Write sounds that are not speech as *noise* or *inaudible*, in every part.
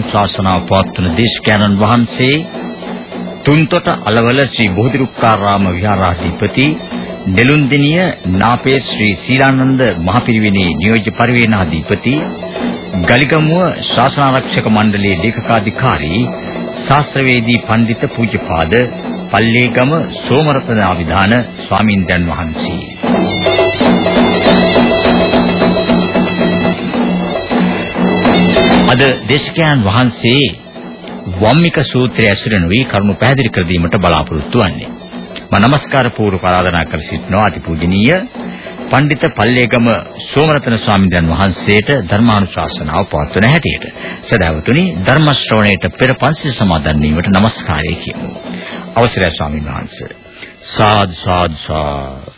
ධර්මානුශාසනාව පවත්වන දේශකයන්න් වහන්සේ තුන්තොට අලවල ශ්‍රී බෝධිරුක්කාරාම විහාරාධිපති නෙළුන්දිනිය නාපේ ශ්‍රී සීලානන්ද මහපිරිවෙනේ නියෝජ්‍ය පරිවේනාධිපති ගලිගමුව ශාසනාරක්ෂක මණ්ඩලයේ ලේකකාධිකාරී ශාස්ත්‍රවේදී පඬිත පූජ්‍යපාද පල්ලේගම සෝමරතන ආවිධාන ස්වාමින්දයන් වහන්සේ. අද දේශකයන් වහන්සේ වම්මික සූත්‍රය ඇසුරෙන් වී කරුණු පැහැදිලි කර දීමට බලාපොරොත්තු වන්නේ. මා নমස්කාර පූර්ව ආරාධනා කර සිටිනවා අතිපූජනීය පඬිත පල්ලේගම සෝමරතන ස්වාමීන් වහන්සේට ධර්මානුශාසනාව පවත්වන හැටියට සදාවතුනි ධර්ම ශ්‍රවණයට පෙර පන්සිල් සමාදන් වීමට নমස්කාරය කියමු. අවසරයි ස්වාමීන් වහන්සේ. සාදු සාදු සාදු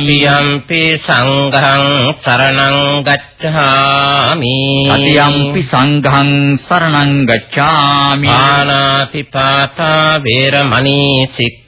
සතියම්පි සංඝං සරණං ගච්ඡාමි. සතියම්පි සංඝං සරණං ගච්ඡාමි. ආනාති පාතා වේරමණී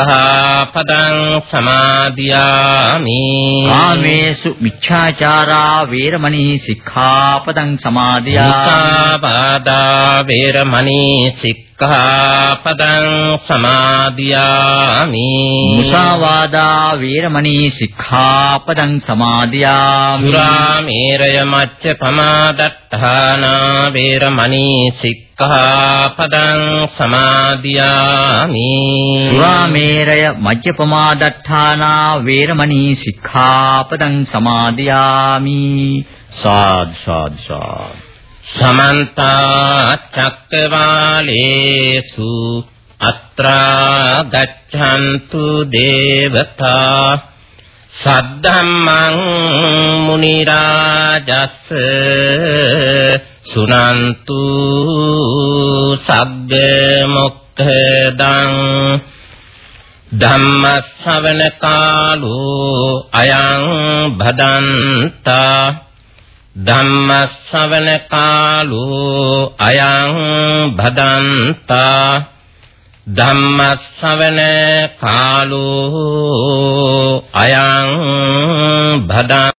සික්ඛාපදං සමාදියාමි। කාමේසු මිච්ඡාචාරා වේරමණී සික්ඛාපදං සමාදියාමි। මුසාවාදා වේරමණී සික්ඛාපදං සමාදියාමි। මුසාවාදා වේරමණී සික්ඛාපදං සමාදියාමි। සුරාමේරය මච්ච පමාදත්තානා වේරමණී සික්ඛාපදං සමාදියාමි සුරාමේරය මජ්ජපමාදත්තානා වේරමණී සික්ඛාපදං සමාදියාමි සාද් සාද් සාද් සමන්ත චක්කවාලේසු අත්‍රා ගච්ඡන්තු දේවතා සද්ධම්මං මුනි රාජස් සුනන්තු සග්ග මොක්ඛදං ධම්ම ශ්‍රවණ කාලෝ අයං භදන්තා ධම්ම ශ්‍රවණ කාලෝ අයං භදන්තා ධම්ම ශ්‍රවණ කාලෝ අයං භදන්තා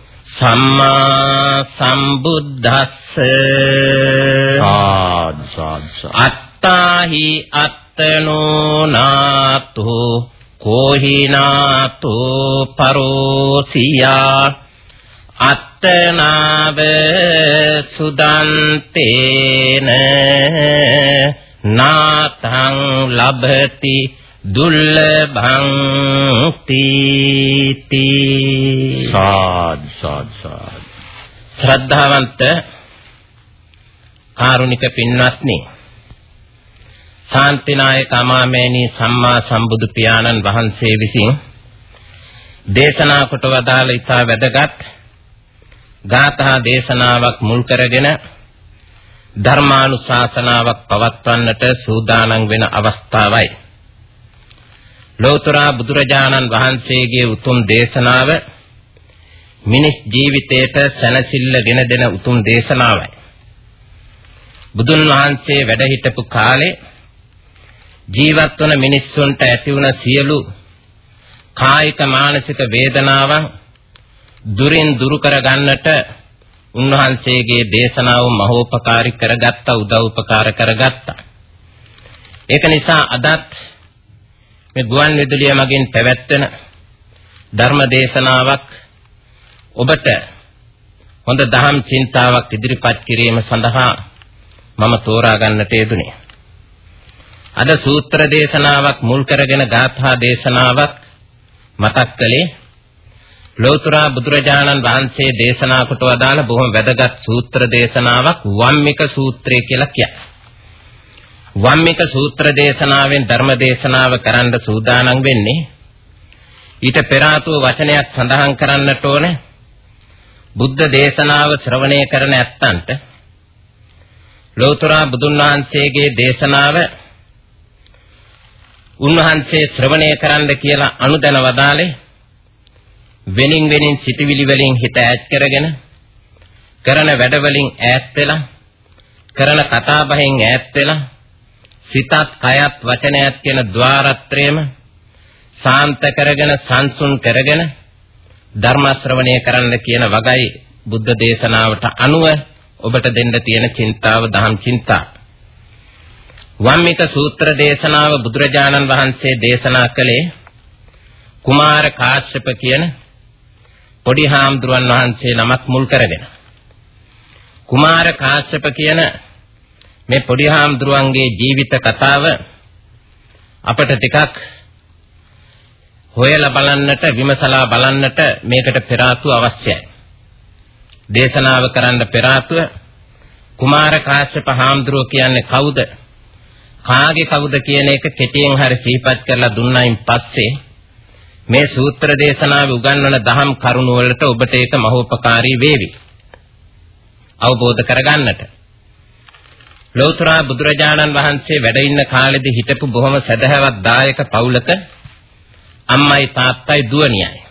සම්මා සම්බුද්දස්ස සාද් සාද් සාද්. අත්තාහි අත්තනෝ නාතු කෝහි නාතු පරෝසියා අත්තනාව සුදන්තේන නාතං ලබති දුර්ලභං තීති සාද් සාද් සාද් ශ්‍රද්ධාවන්ත කාරුණික පින්වත්නි ශාන්තිනායක අමාමෑණී සම්මා සම්බුදු පියාණන් වහන්සේ විසින් දේශනා කොට වදාළ ඉතා වැදගත් ගාථා දේශනාවක් මුල් කරගෙන ධර්මානුශාසනාවක් පවත්වන්නට සූදානම් වෙන අවස්ථාවයි. ලෝතර බුදුරජාණන් වහන්සේගේ උතුම් දේශනාව මිනිස් ජීවිතයට සැනසෙල්ල ගෙන දෙන උතුම් දේශනාවයි. බුදුන් වහන්සේ වැඩ හිටපු කාලේ ජීවත් වන මිනිස්සුන්ට ඇති වුණ සියලු කායික මානසික වේදනාවන් දුරින් දුරු කර ගන්නට උන්වහන්සේගේ දේශනාව මහෝපකාරී කරගත්ත උදව් උපකාර කරගත්තා. ඒක නිසා අදත් මේ ගුවන් විදුලිය මගින් පැවැත්වෙන ධර්ම දේශනාවක් ඔබට හොඳ දහම් චින්තාවක් ඉදිරිපත් කිරීම සඳහා මම තෝරා ගන්නට යෙදුනේ. අද සූත්‍ර දේශනාවක් මුල් කරගෙන ගාථා දේශනාවක් මතක් කළේ ලෝතර බුදුරජාණන් වහන්සේ දේශනා කොට වදාළ බොහොම වැදගත් සූත්‍ර දේශනාවක් වම්මික සූත්‍රය කියලා කියන්නේ. වම්මික සූත්‍ර දේශනාවෙන් ධර්ම දේශනාව කරන්න සූදානම් වෙන්නේ. ඊට පෙර ආතුව වචනයක් සඳහන් කරන්නට ඕනේ. බුද්ධ දේශනාව ශ්‍රවණය කරන ඇත්තන්ට ලෝතර බුදුන් වහන්සේගේ දේශනාව උන්වහන්සේ ශ්‍රවණය කරන්න කියලා අනුදැන වදාලේ වෙනින් වෙනින් සිටිවිලි වලින් හිත ඈත් කරගෙන කරන වැඩ වලින් ඈත් වෙලා කරන කතා බහෙන් ඈත් වෙලා සිතත් කයත් වචනයත් කියන ద్వාරත්‍රයම සාන්ත කරගෙන සංසුන් කරගෙන ධර්ම ශ්‍රවණය කරන්න කියන වගයි බුද්ධ දේශනාවට අනුව ඔබට දෙන්න තියෙන චින්තාව දහම් චින්තා. වම්මික සූත්‍ර දේශනාව බුදුරජාණන් වහන්සේ දේශනා කළේ කුමාර කාශ්‍යප කියන පොඩි හාමුදුරන් වහන්සේ නමක් මුල් කරගෙන. කුමාර කාශ්‍යප කියන මේ පොඩි හාමුදුරුවන්ගේ ජීවිත කතාව අපට ටිකක් හොයලා බලන්නට විමසලා බලන්නට මේකට පෙර අවශ්‍යයි. දේශනාව කරන්න පෙර කුමාර කාශ්‍යප හාමුදුරුව කියන්නේ කවුද? කාගේ කවුද කියන එක කෙටියෙන් හරි සිහිපත් කරලා දුන්නයින් පස්සේ මේ සූත්‍ර දේශනාවේ උගන්වන දහම් කරුණු වලට ඔබට ඒක මහෝපකාරී වේවි. අවබෝධ කරගන්නට. ලෞතර බුදුරජාණන් වහන්සේ වැඩ ඉන්න කාලෙදී හිටපු බොහොම සදහවත් දායක පවුලක අම්මයි තාත්තයි දුවණියයි.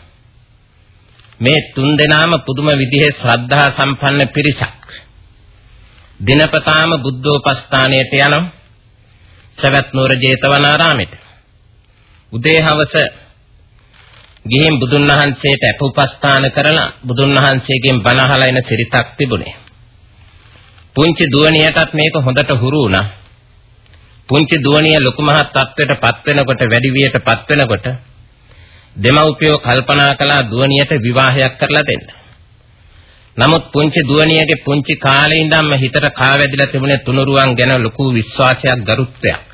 මේ තුන් දෙනාම පුදුම විදිහේ ශ්‍රද්ධා සම්පන්න පිරිසක්. දිනපතාම බුද්ධෝපස්ථානයට යනවා. සවැත් නුවර ජේතවනාරාමෙට. උදේ හවස ගිහින් බුදුන් වහන්සේට අපෝපස්ථාන කරලා බුදුන් වහන්සේගෙන් බණ අහලා එන සිරිතක් තිබුණේ. පුංචි දුවණියටත් මේක හොඳට හුරු වුණා. පුංචි දුවණිය ලොකු මහත් තත්ත්වයටපත් වෙනකොට වැඩි වියටපත් වෙනකොට දෙමව්පියෝ කල්පනා කළා දුවණියට විවාහයක් කරලා දෙන්න. නමුත් පුංචි දුවණියගේ පුංචි කාලේ ඉඳන්ම හිතට කාවැදිලා තිබුණේ තුනුරුවන් ගැන ලොකු විශ්වාසයක් ගරුත්වයක්.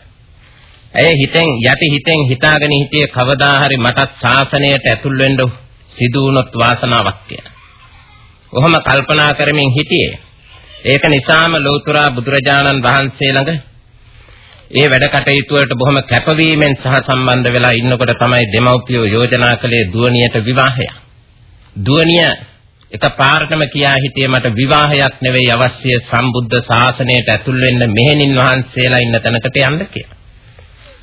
ඇය හිතෙන් යටි හිතෙන් හිතාගෙන හිටියේ කවදා හරි මටත් ශාසනයට ඇතුල් වෙන්න සිදු වුණොත් වාසනාවක් කියලා. ඔහොම කල්පනා කරමින් හිටියේ. ඒක නිසාම ලෞතර බුදුරජාණන් වහන්සේ ළඟ ඒ වැඩ කටයුතු වලට බොහොම කැපවීමෙන් සහ සම්බන්ධ වෙලා ඉන්නකොට තමයි දෙමව්පියෝ යෝජනා කළේ දුවණියට විවාහය. දුවණිය එකපාරටම කියා හිටියේ මට විවාහයක් නෙවෙයි අවශ්‍ය සම්බුද්ධ ශාසනයට ඇතුල් වෙන්න මෙහෙණින් වහන්සේලා ඉන්න තැනකට යන්න කියලා.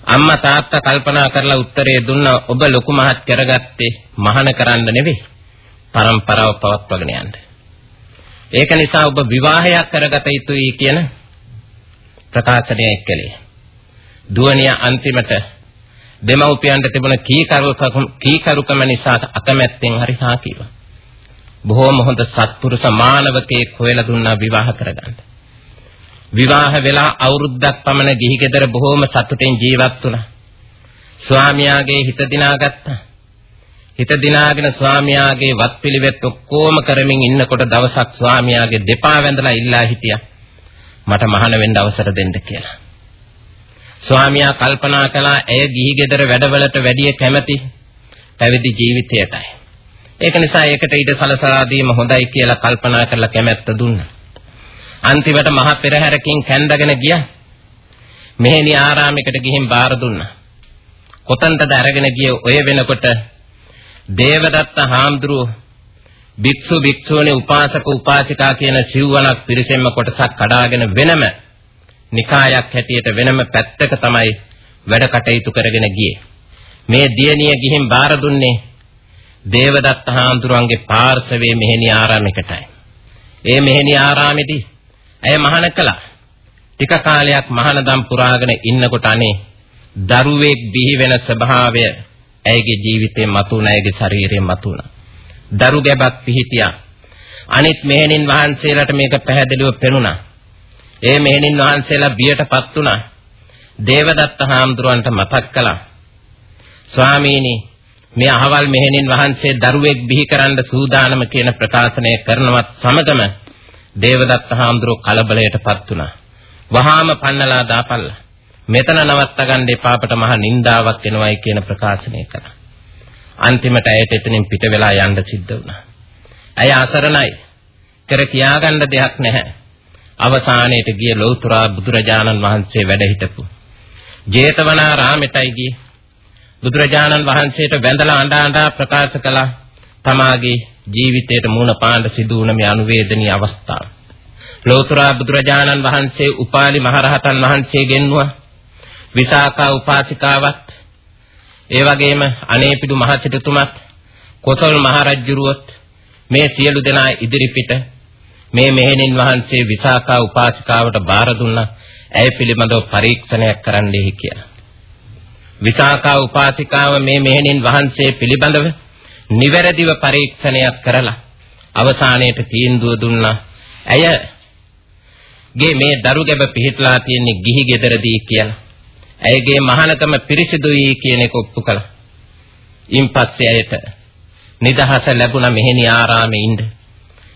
අම්මා තාත්තා කල්පනා කරලා උත්තරේ දුන්නා ඔබ ලොකු මහත් කරගත්තේ මහාන කරන්න නෙවෙයි. પરම්පරාව පවත්වාගෙන යන්න. ඒක නිසා ඔබ විවාහයක් කරගත යුතුයි කියන ප්‍රකාශනය එක්කලේ. දුවනිය අන්තිමට දෙමව්පියන්ට තිබුණ කීකරුකම කීකරුකම නිසා අකමැත්තෙන් හරි හා කීවා. බොහෝම හොඳ සත්පුරුෂ මානවකෙක් හොයලා දුන්නා විවාහ කරගන්න. විවාහ වෙලා අවුරුද්දක් පමණ ගිහි ගෙදර බොහෝම සතුටින් ජීවත් වුණා. ස්වාමියාගේ හිත දිනාගත්තා. හිත දිනාගෙන ස්වාමියාගේ වත්පිළිවෙත් ඔක්කොම කරමින් ඉන්නකොට දවසක් ස්වාමියාගේ දෙපා වැඳලා ඉල්ලා හිටියා. මට මහාන වෙන්න අවසර දෙන්න කියලා. ස්වාමියා කල්පනා කළා ඇය ගිහි ගෙදර වැඩවලට වැඩිය කැමති පැවිදි ජීවිතයටයි. ඒක නිසා ඒකට ඊට සලසලා දීම හොඳයි කියලා කල්පනා කරලා කැමැත්ත දුන්නා. අන්තිමට මහ පෙරහැරකින් කැඳගෙන ගියා. මෙහෙණි ආරාමයකට ගිහින් බාර දුන්නා. කොතනටද අරගෙන ගියේ ඔය වෙනකොට දේවදත්ත හාමුදුරුව භික්ෂු භික්ෂුණී උපාසක උපාසිකා කියන සිව්වණක් පිරිසෙන්ම කොටසක් කඩාගෙන වෙනම නිකායක් හැටියට වෙනම පැත්තක තමයි වැඩ කටයුතු කරගෙන ගියේ. මේ දියණිය ගිහින් බාර දුන්නේ දේවදත්ත හාමුදුරුවන්ගේ පාර්ශවයේ මෙහෙණි ආරාමයකටයි. ඒ මෙහෙණි ආරාමෙදී ඇය මහාන කළා. ටික කාලයක් මහානදම් පුරාගෙන ඉන්නකොට අනේ දරුවෙක් බිහි වෙන ස්වභාවය ඇයගේ ජීවිතේ මතුණ ඇයගේ ශරීරයේ මතුණ. දරු ගැබක් පිහිටියා. අනිත් මෙහෙණින් වහන්සේලාට මේක පැහැදිලිව පෙනුණා. ඒ මෙහෙණින් වහන්සේලා බියටපත් වුණා. දේවදත්ත හාමුදුරන්ට මතක් කළා. ස්වාමීනි මේ අහවල් මෙහෙණින් වහන්සේ දරුවෙක් බිහි කරන්න සූදානම කියන ප්‍රකාශනය කරනවත් සමගම දේවදත්ත හාමුදුරුව කලබලයටපත් වුණා. වහාම පන්නලා දාපල්ලා. මෙතන නවත්ත ගන්න එපා අපට මහා නින්දාවක් එනවයි කියන ප්‍රකාශනය කළා. අන්තිමට ඇයට එතනින් පිට වෙලා යන්න සිද්ධ වුණා. ඇය අසරණයි. කර කියාගන්න දෙයක් නැහැ. අවසානයේට ගිය ලෞතර බුදුරජාණන් වහන්සේ වැඩ හිටපු ජේතවනාරාමෙටයි ගියේ. බුදුරජාණන් වහන්සේට වැඳලා අඬ අඬ ප්‍රකාශ කළා තමාගේ ජීවිතයට මුණ පාන්න සිදු වුණ මේ අනුවේදනීය අවස්ථාව. ලෞතර බුදුරජාණන් වහන්සේ උපාලි මහරහතන් වහන්සේ ගෙන්නුවා විසාකා උපාසිකාවත් ඒ වගේම අනේපිඩු මහසිටුතුමත් කොසල් මහරජුරුවත් මේ සියලු දෙනා ඉදිරිපිට මේ මෙහෙණින් වහන්සේ විසාකා උපාසිකාවට බාර දුන්නා ඇය පිළිබඳව පරීක්ෂණයක් කරන්නයි කියලා. විසාකා උපාසිකාව මේ මෙහෙණින් වහන්සේ පිළිබඳව නිවැරදිව පරීක්ෂණයක් කරලා අවසානයේට තීන්දුව දුන්නා. ඇය ගේ මේ දරු ගැබ පිහිටලා තියෙන්නේ ගිහි ගෙදරදී කියලා. ඇයගේ මහානකම පිරිසිදුයි කියන එක ඔප්පු කළා. ඉන්පස්සේ ඇයට නිදහස ලැබුණ මෙහෙණි ආරාමේ ඉන්න.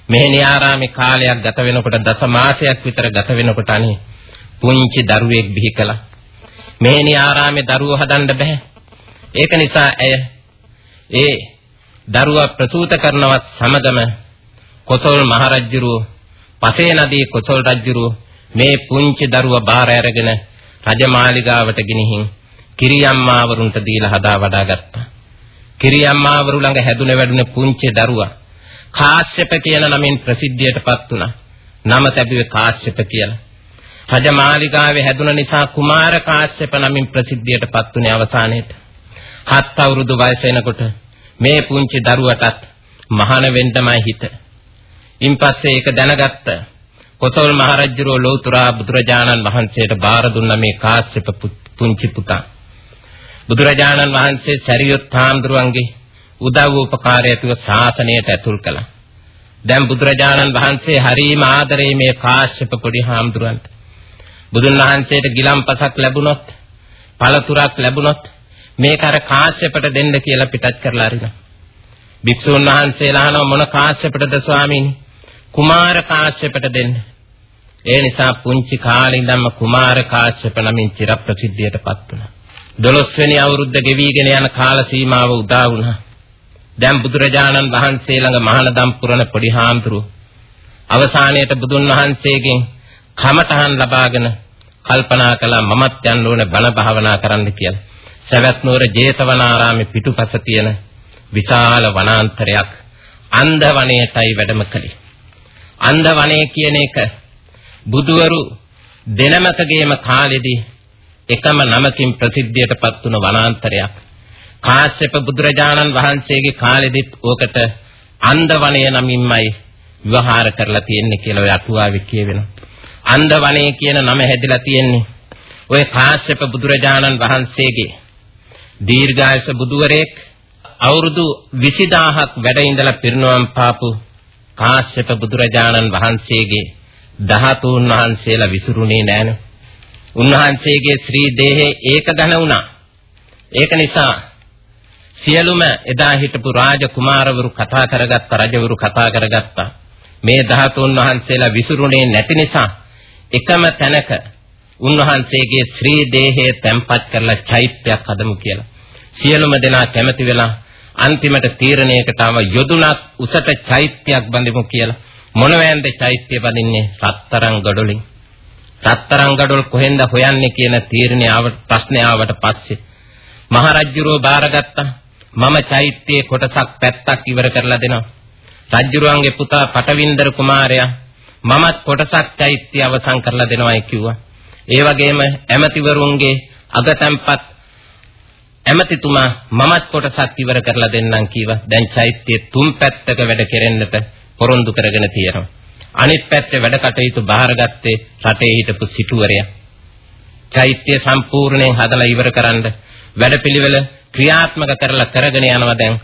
මෙහෙණි ආරාමේ කාලයක් ගත වෙනකොට දස මාසයක් විතර ගත වෙනකොට අනේ පුංචි දරුවෙක් බිහි කළා. මෙහෙණි ආරාමේ දරුවෝ හදන්න බෑ. ඒක නිසා ඇය ඒ දරුවා ප්‍රසූත කරනවත් සමගම කොසල් මහරජුරුව පසේ නදී කොසල් රජුරුව මේ පුංචි දරුවා බාර අරගෙන රජමාලිගාවට ගෙනihin කිරියම්මාවරුන්ට දීලා හදා වඩා ගත්තා. කිරියම්මාවරු ළඟ හැදුන වැඩුණ පුංචි දරුවා කාශ්‍යප කියන නමින් ප්‍රසිද්ධියටපත් වුණා. නම තැබුවේ කාශ්‍යප කියලා. රජමාලිගාවේ හැදුන නිසා කුමාර කාශ්‍යප නමින් ප්‍රසිද්ධියටපත් වුණේ අවසානයේට. හත් අවුරුදු වයස එනකොට මේ පුංචි දරුවටත් මහාන වෙන්නමයි හිත. ඉන්පස්සේ ඒක දැනගත්ත කොසල් මහරජුරෝ ලෞතුරා බුදුරජාණන් වහන්සේට බාර දුන්න මේ කාශ්‍යප පුංචි පුතා. බුදුරජාණන් වහන්සේ සරියොත් හාමුදුරුවන්ගේ උදව් උපකාරයතුව ශාසනයට ඇතුල් කළා. දැන් බුදුරජාණන් වහන්සේ හරීම ආදරේ මේ කාශ්‍යප පොඩි හාමුදුරන්ට. බුදුන් වහන්සේට ගිලම්පසක් ලැබුණොත්, පළතුරක් ලැබුණොත් මේක අර කාශ්‍යපට දෙන්න කියලා පිටත් කරලා අරිනවා. භික්ෂුන් වහන්සේලා අහනවා මොන කාශ්‍යපටද ස්වාමීනි? කුමාර කාශ්‍යපට දෙන්න. ඒ නිසා පුංචි කාලේ ඉඳන්ම කුමාර කාශ්‍යප නමින් චිර ප්‍රසිද්ධියටපත් වුණා. 12 වෙනි අවුරුද්ද ගෙවිගෙන යන කාල සීමාව උදා වුණා. දැන් බුදුරජාණන් වහන්සේ ළඟ මහානදම් පුරන පොඩි හාමුදුරුව අවසානයේට බුදුන් වහන්සේගෙන් කමඨහන් ලබාගෙන කල්පනා කළා මමත් යන්න ඕන බණ භාවනා කරන්න කියලා. සවැත් නුවර ජේතවනාරාමේ පිටුපස තියෙන විශාල වනාන්තරයක් අන්ධ වනයේටයි වැඩම කළේ. අන්ධ වනය කියන එක බුදවරු දෙනමකගේම කාලෙදී එකම නමකින් ප්‍රසිද්ධියටපත් වුණ වනාන්තරයක්. කාශ්‍යප බුදුරජාණන් වහන්සේගේ කාලෙදිත් ඕකට අන්ධ වනය නමින්මයි විවහාර කරලා තියෙන්නේ කියලා ඔය අටුවාවේ කියවෙනවා. අන්ධ වනය කියන නම හැදිලා තියෙන්නේ ඔය කාශ්‍යප බුදුරජාණන් වහන්සේගේ දීර්ඝායස බුදුවරයෙක් අවුරුදු 20000ක් වැඩ ඉඳලා පිරිනවම් පාපු කාශ්‍යප බුදුරජාණන් වහන්සේගේ ධාතුන් වහන්සේලා විසුරුනේ නෑනේ. උන්වහන්සේගේ ශ්‍රී දේහේ ඒක ඝන වුණා. ඒක නිසා සියලුම එදා හිටපු රාජකුමාරවරු කතා කරගත්ත රජවරු කතා කරගත්තා. මේ ධාතුන් වහන්සේලා විසුරුනේ නැති නිසා එකම තැනක උන්වහන්සේගේ ශ්‍රී දේහය තැම්පත් කරලා චෛත්‍යයක් හදමු කියලා. සියලුම දෙනා කැමති වෙලා අන්තිමට තීරණයකට ආව යොදුනක් උසට චෛත්‍යයක් බඳිමු කියලා. මොනවැන්ද චෛත්‍ය බඳින්නේ? රත්තරන් ගඩොලින්. රත්තරන් ගඩොල් කොහෙන්ද හොයන්නේ කියන තීරණය ආවට ප්‍රශ්නේ ආවට පස්සේ මහරජුරෝ බාරගත්තා. මම චෛත්‍යයේ කොටසක් පැත්තක් ඉවර කරලා දෙනවා. රජුරුවන්ගේ පුතා පටවින්දර කුමාරයා මමත් කොටසක් චෛත්‍ය අවසන් කරලා දෙනවායි කිව්වා. ඒ වගේම ඇමතිවරුන්ගේ අගතැන්පත් ඇමතිතුමා මමත් කොටසක් ඉවර කරලා දෙන්නම් කීවා. දැන් චෛත්‍යයේ තුන් පැත්තක වැඩ කෙරෙන්නට පොරොන්දු කරගෙන තියෙනවා. අනිත් පැත්තේ වැඩ කටයුතු බාරගත්තේ රටේ හිටපු සිටුවරයා. චෛත්‍ය සම්පූර්ණයෙන් හදලා ඉවර කරන්න වැඩපිළිවෙල ක්‍රියාත්මක කරලා කරගෙන යනවා දැන්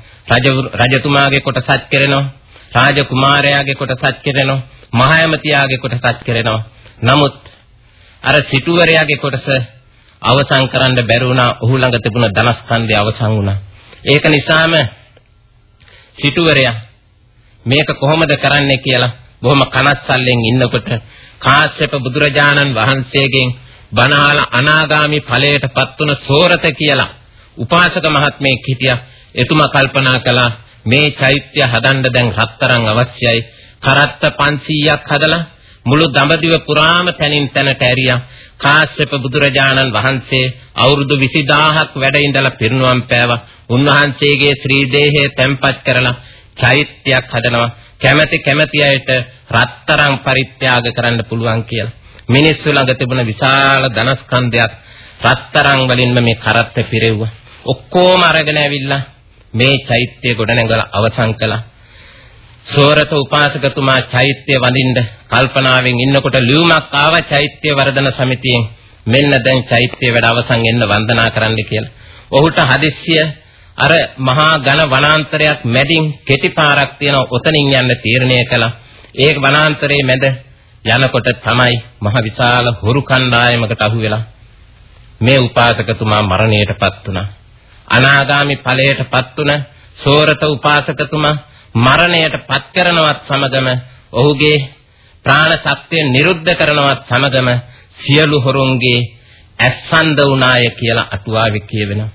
රජතුමාගේ කොටසක් කෙරෙනවා රාජකුමාරයාගේ කොටසක් කෙරෙනවා මහා ඇමතියාගේ කොටසක් කෙරෙනවා නමුත් අර සිටුවරයාගේ කොටස අවසන් කරන්න බැරි වුණා. ඔහු ළඟ තිබුණ ධනස්කන්ධය අවසන් වුණා. ඒක නිසාම සිටුවරයා මේක කොහොමද කරන්නේ කියලා බොහොම කනස්සල්ලෙන් ඉන්නකොට කාශ්‍යප බුදුරජාණන් වහන්සේගෙන් බණාල අනාගාමි ඵලයටපත් වුණ සෝරත කියලා උපාසක මහත්මයෙක් හිටියා. එතුමා කල්පනා කළා මේ චෛත්‍ය හදන්න දැන් හතරන් අවශ්‍යයි. කරත්ත 500ක් හදලා මුළු දඹදිව පුරාම තැනින් තැනට ඇරියා. කාශ්‍යප බුදුරජාණන් වහන්සේ අවුරුදු 20000ක් වැඩ ඉඳලා පිරිනුවම් පෑවා. උන්වහන්සේගේ ශ්‍රී දේහය තැන්පත් කරලා චෛත්‍යයක් හදනවා. කැමැති කැමැති අයට රත්තරන් පරිත්‍යාග කරන්න පුළුවන් කියලා. මිනිස්සු ළඟ තිබුණ විශාල ධනස්කන්ධයක් රත්තරන් වලින්ම මේ කරත්ත පිරෙව්වා. ඔක්කොම අරගෙන ඇවිල්ලා මේ චෛත්‍ය ගොඩනැගලා අවසන් කළා. සෝරත උපාසකතුමා චෛත්‍ය වඳින්න කල්පනාවෙන් ඉන්නකොට ලියුමක් ආව චෛත්‍ය වර්ධන සමිතියෙන් මෙන්න දැන් චෛත්‍ය වැඩ අවසන් වෙන්න වන්දනා කරන්න කියලා. ඔහුට හදිස්සිය අර මහා ඝන වනාන්තරයක් මැදින් කෙටි පාරක් තියෙන ඔතනින් යන්න තීරණය කළා. ඒ වනාන්තරයේ මැද යනකොට තමයි මහ විශාල හොරු කණ්ඩායමකට අහු වෙලා මේ උපාසකතුමා මරණයටපත් වුණා. අනාගාමි ඵලයටපත් වුණ සෝරත උපාසකතුමා මරණයට පත් කරනවත් සමගම ඔහුගේ ප්‍රාණ ශක්තිය නිරුද්ධ කරනවත් සමගම සියලු හොරුන්ගේ ඇස්සන්ද වුණාය කියලා අටුවාවේ කියවෙනවා.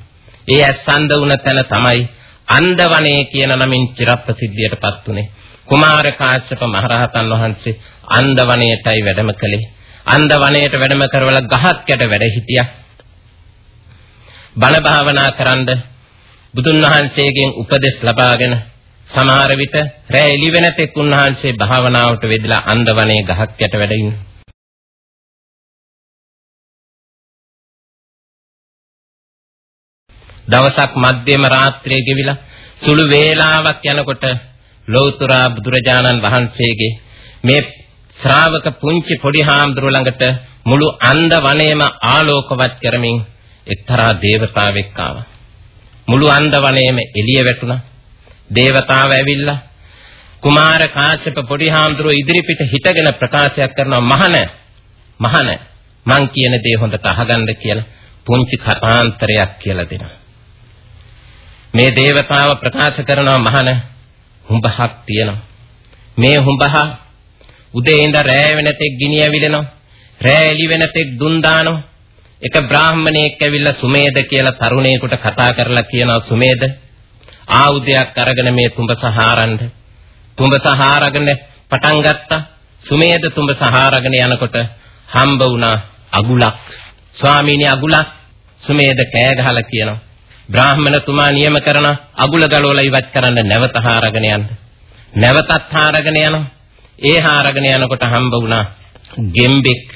ඒ ඇස්සන්ද වුණ තැන තමයි අන්දවනේ කියන නමින් චිරප්‍රසිද්ධියටපත් උනේ. කුමාර කාශ්‍යප මහරහතන් වහන්සේ අන්දවනයටයි වැඩම කළේ. අන්දවනයට වැඩම කරවලා ගහක් යට වැඩ හිටියා. බණ භාවනා කරන්ද බුදුන් වහන්සේගෙන් උපදෙස් ලබාගෙන සමහර විට රැ එළි වෙන තෙක් උන්වහන්සේ භාවනාවට වෙදලා අන්දවනේ ගහක් යට වැඩ ඉන්න. දවසක් මධ්‍යම රාත්‍රියේ ගෙවිලා සුළු වේලාවක් යනකොට ලෞතර බුදුරජාණන් වහන්සේගේ මේ ශ්‍රාවක පුංචි පොඩි හාමුදුරුව ළඟට මුළු අන්ද වනයේම ආලෝකවත් කරමින් එක්තරා දේවතාවෙක් ආවා. මුළු අන්ද වනයේම එළිය වැටුණා. දේවතාව ඇවිල්ලා කුමාර කාශ්‍යප පොඩි හාමුදුරුව ඉදිරිපිට හිටගෙන ප්‍රකාශයක් කරනවා මහන මහන මං කියන දේ හොඳට අහගන්න කියලා පුංචි කතාන්තරයක් කියලා දෙනවා. මේ දේවතාව ප්‍රකාශ කරනවා මහන හුඹහක් තියෙනවා. මේ හුඹහ උදේ ඉඳ රෑ වෙනතෙක් ගිනි ඇවිලෙනවා. රෑ එළි වෙනතෙක් දුන් දානවා. එක බ්‍රාහමණයෙක් ඇවිල්ලා සුමේද කියලා තරුණයෙකුට කතා කරලා කියනවා සුමේද ආයුධයක් අරගෙන මේ තුඹ සහාරන්න තුඹ සහාරගෙන පටන් ගත්තා. සුමේද තුඹ සහාරගෙන යනකොට හම්බ වුණා අගුලක්. ස්වාමීනි අගුලක්. සුමේද කෑ ගහලා කියනවා. බ්‍රාහ්මණතුමා නියම කරන අගුල ගලවලා ඉවත් කරන්න නැවත හාරගෙන යන්න. නැවතත් හාරගෙන යනවා. ඒ හාරගෙන යනකොට හම්බ වුණා ගෙම්බෙක්.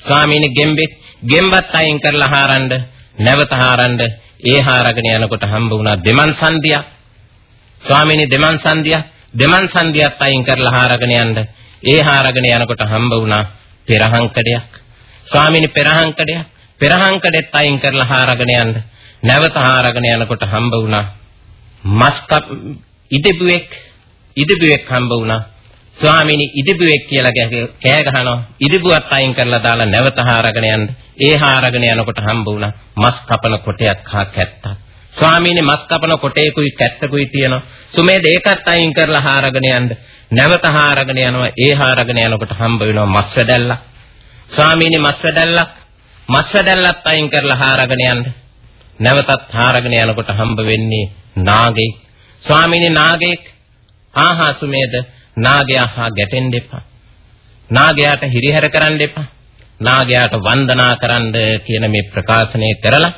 ස්වාමීනි ගෙම්බෙක්. ගෙම්බත් අයින් කරලා හාරන්න නැවත හාරන්න ඒ හාරගෙන යනකොට හම්බ වුණා දෙමන් සංදියක්. ස්වාමීනි දෙමන් සංදියක් දෙමන් සංදියක් අයින් කරලා හාරගෙන යන්න. ඒ හාරගෙන යනකොට හම්බ වුණා පෙරහංකඩයක්. ස්වාමීනි පෙරහංකඩයක් පෙරහංකඩෙත් අයින් කරලා හාරගෙන යන්න. නැවත හාරගෙන යනකොට හම්බ වුණා මස්කප් ඉදිබුවෙක් ඉදිබුවෙක් හම්බ වුණා. ස්වාමීනි ඉදිබුවෙක් කියලා කෑ ගහනවා. ඉදිබුවත් අයින් කරලා දාලා නැවත හාරගෙන යන්න. ඒ හාරගෙන යනකොට හම්බ වුණා මස් කපන කොටයක් හා කැත්තක්. ස්වාමීනි මස් කපන කොටේකුයි කැත්තකුයි තියෙනවා. සුමේද ඒකත් අයින් කරලා හාරගෙන යන්න. නැවත හාරගෙන යනවා. ඒ හාරගෙන යනකොට හම්බ වෙනවා මස් වැඩැල්ලක්. ස්වාමීනි මස් වැඩැල්ලක් මස්සදැල්ලත් අයින් කරලා හාරගෙන යන්න. නැවතත් හාරගෙන යනකොට හම්බ වෙන්නේ නාගේ. ස්වාමීනි නාගේ ආහා සුමේද නාගයා හා ගැටෙන්න එපා. නාගයාට හිරිහැර කරන්න එපා. නාගයාට වන්දනා කරන්න කියන මේ ප්‍රකාශනය කරලා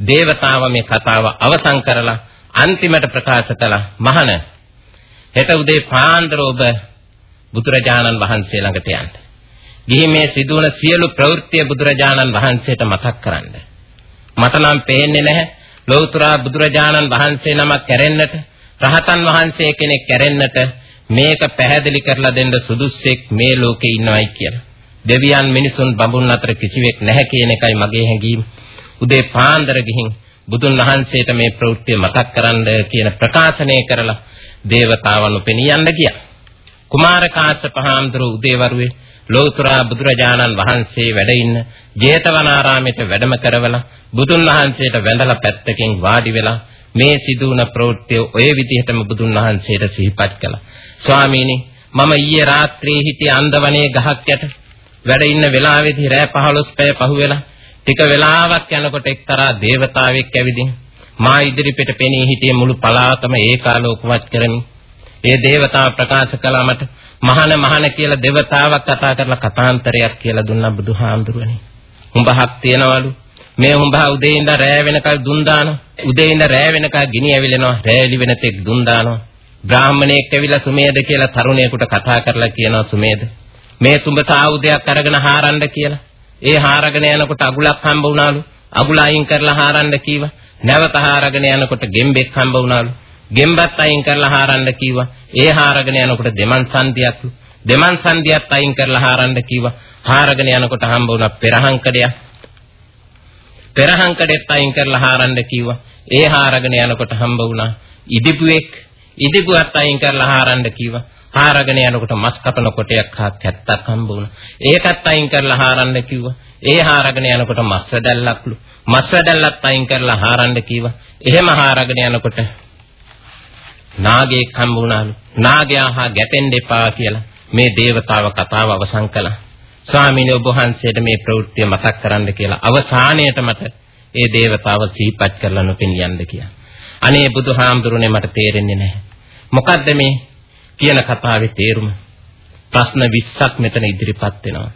දේවතාව මේ කතාව අවසන් කරලා අන්තිමට ප්‍රකාශ කළා මහණ හෙට උදේ පාන්දර ඔබ බුදුරජාණන් වහන්සේ ළඟට යන්න. ගිහින් මේ සිදුවන සියලු ප්‍රවෘත්ති බුදුරජාණන් වහන්සේට මතක් කරන්න. මට නම් පේන්නේ නැහැ ලෞතර බුදුරජාණන් වහන්සේ නමක් කැරෙන්නට රහතන් වහන්සේ කෙනෙක් කැරෙන්නට මේක පැහැදිලි කරලා දෙන්න සුදුස්සෙක් මේ ලෝකේ ඉන්නවයි කියලා. දෙවියන් මිනිසුන් බඹුන් අතර කිසිවෙක් නැහැ කියන එකයි මගේ හැඟීම. උදේ පාන්දර ගිහින් බුදුන් වහන්සේට මේ ප්‍රවෘත්ති මතක් කරන්න කියන ප්‍රකාශනය කරලා දේවතාවන් උපෙනියන්න ගියා. කුමාර කාශ්‍යප හාමුදුරු උදේවරුේ ලෞතර බුදුරජාණන් වහන්සේ වැඩ ඉන්න ජේතවනාරාමයට වැඩම කරවලා බුදුන් වහන්සේට වැඳලා පැත්තකින් වාඩි වෙලා මේ සිදුවන ප්‍රවෘත්තිය ඔය විදිහටම බුදුන් වහන්සේට සිහිපත් කළා. ස්වාමීනි මම ඊයේ රාත්‍රියේ හිටිය අන්දවනේ ගහක් යට වැඩ ඉන්න වෙලාවේදී රෑ 15 පැය පහුවෙලා ටික වෙලාවක් යනකොට එක්තරා දේවතාවෙක් ඇවිදින් මා ඉදිරිපිට පෙනී හිටියේ මුළු පලාතම ඒකාලෝකවත් කරමින් ඒ දේවතාව ප්‍රකාශ කළා මට මහාන මහාන කියලා දේවතාවක් කතා කරලා කතාන්තරයක් කියලා දුන්නා බුදුහාමුදුරනේ. උඹහක් තියනවලු මේ උඹහ උදේ ඉඳන් රෑ වෙනකල් දුන් දානවා. උදේ ඉඳන් රෑ වෙනකල් ගිනි ඇවිලෙනවා. රෑලි වෙන තෙක් දුන් දානවා. බ්‍රාහමණයෙක් ඇවිල්ලා සුමේද කියලා තරුණයෙකුට කතා කරලා කියනවා සුමේද මේ තුඹට ආයුධයක් අරගෙන හාරන්න කියලා. ඒ හාරගෙන යනකොට අගුලක් හම්බ වුණාලු. අගුල අයින් කරලා හාරන්න කීවා. නැවත හාරගෙන යනකොට ගෙම්බෙක් හම්බ වුණාලු. ගෙම්බත් අයින් කරලා හාරන්න කීවා. ඒ හාරගෙන යනකොට දෙමන් සන්ධියක්ලු. දෙමන් සන්ධියත් අයින් කරලා හාරන්න කීවා. හාරගෙන යනකොට හම්බ වුණා පෙරහංකඩයක්. පෙරහංකඩෙත් අයින් කරලා හාරන්න කිව්වා. ඒ හාරගෙන යනකොට හම්බ වුණා ඉදිපුවෙක්. ඉදිපුවත් අයින් කරලා හාරන්න කිව්වා. හාරගෙන යනකොට මස් කපන කොටයක් හා කැත්තක් හම්බ වුණා. ඒකත් අයින් කරලා හාරන්න කිව්වා. ඒ හාරගෙන යනකොට මස් වැදල්ලක්ලු. මස් වැදල්ලත් අයින් කරලා හාරන්න කිව්වා. එහෙම හාරගෙන යනකොට නාගයෙක් හම්බ වුණාලු. නාගයා හා ගැටෙන්න එපා කියලා මේ දේවතාව කතාව අවසන් කළා. ස්වාමීන් වහන්සේට මේ ප්‍රවෘත්තිය මතක් කරන්න කියලා අවසානයේට මට ඒ දේවතාව සිහිපත් කරලා නොපෙනියන්න කියලා. අනේ බුදුහාමුදුරනේ මට තේරෙන්නේ නැහැ. මොකද්ද මේ කියන කතාවේ තේරුම? ප්‍රශ්න 20ක් මෙතන ඉදිරිපත් වෙනවා.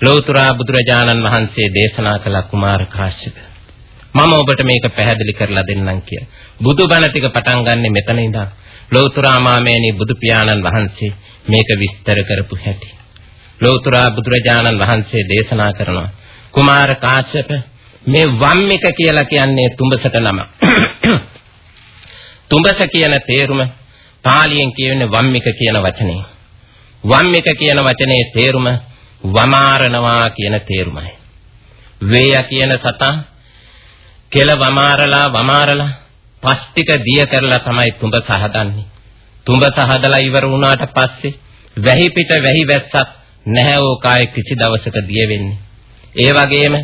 ලෞතර බුදුරජාණන් වහන්සේ දේශනා කළ කුමාර කාශ්‍යප මම ඔබට මේක පැහැදිලි කරලා දෙන්නම් කියලා. බුදුබණ ටික පටන් ගන්නෙ මෙතන ඉඳන්. ලෞතර මාමේනි බුදු පියාණන් වහන්සේ මේක විස්තර කරපු හැටි. ලෞතර බුදුරජාණන් වහන්සේ දේශනා කරනවා කුමාර කාශ්‍යප මේ වම්මික කියලා කියන්නේ තුඹසට නම. *coughs* තුඹස කියන තේරුම පාලියෙන් කියවෙන්නේ වම්මික කියන වචනේ. වම්මික කියන වචනේ තේරුම වමාරනවා කියන තේරුමයි. වේය කියන සතා කෙල වමාරලා වමාරලා පස්තික දිය කරලා තමයි තුඹස හදන්නේ. තුඹස හදලා ඉවර වුණාට පස්සේ වැහි පිට වැහි වැස්සත් නැහැ ඕකාය කිසි දවසක දිය වෙන්නේ. ඒ වගේම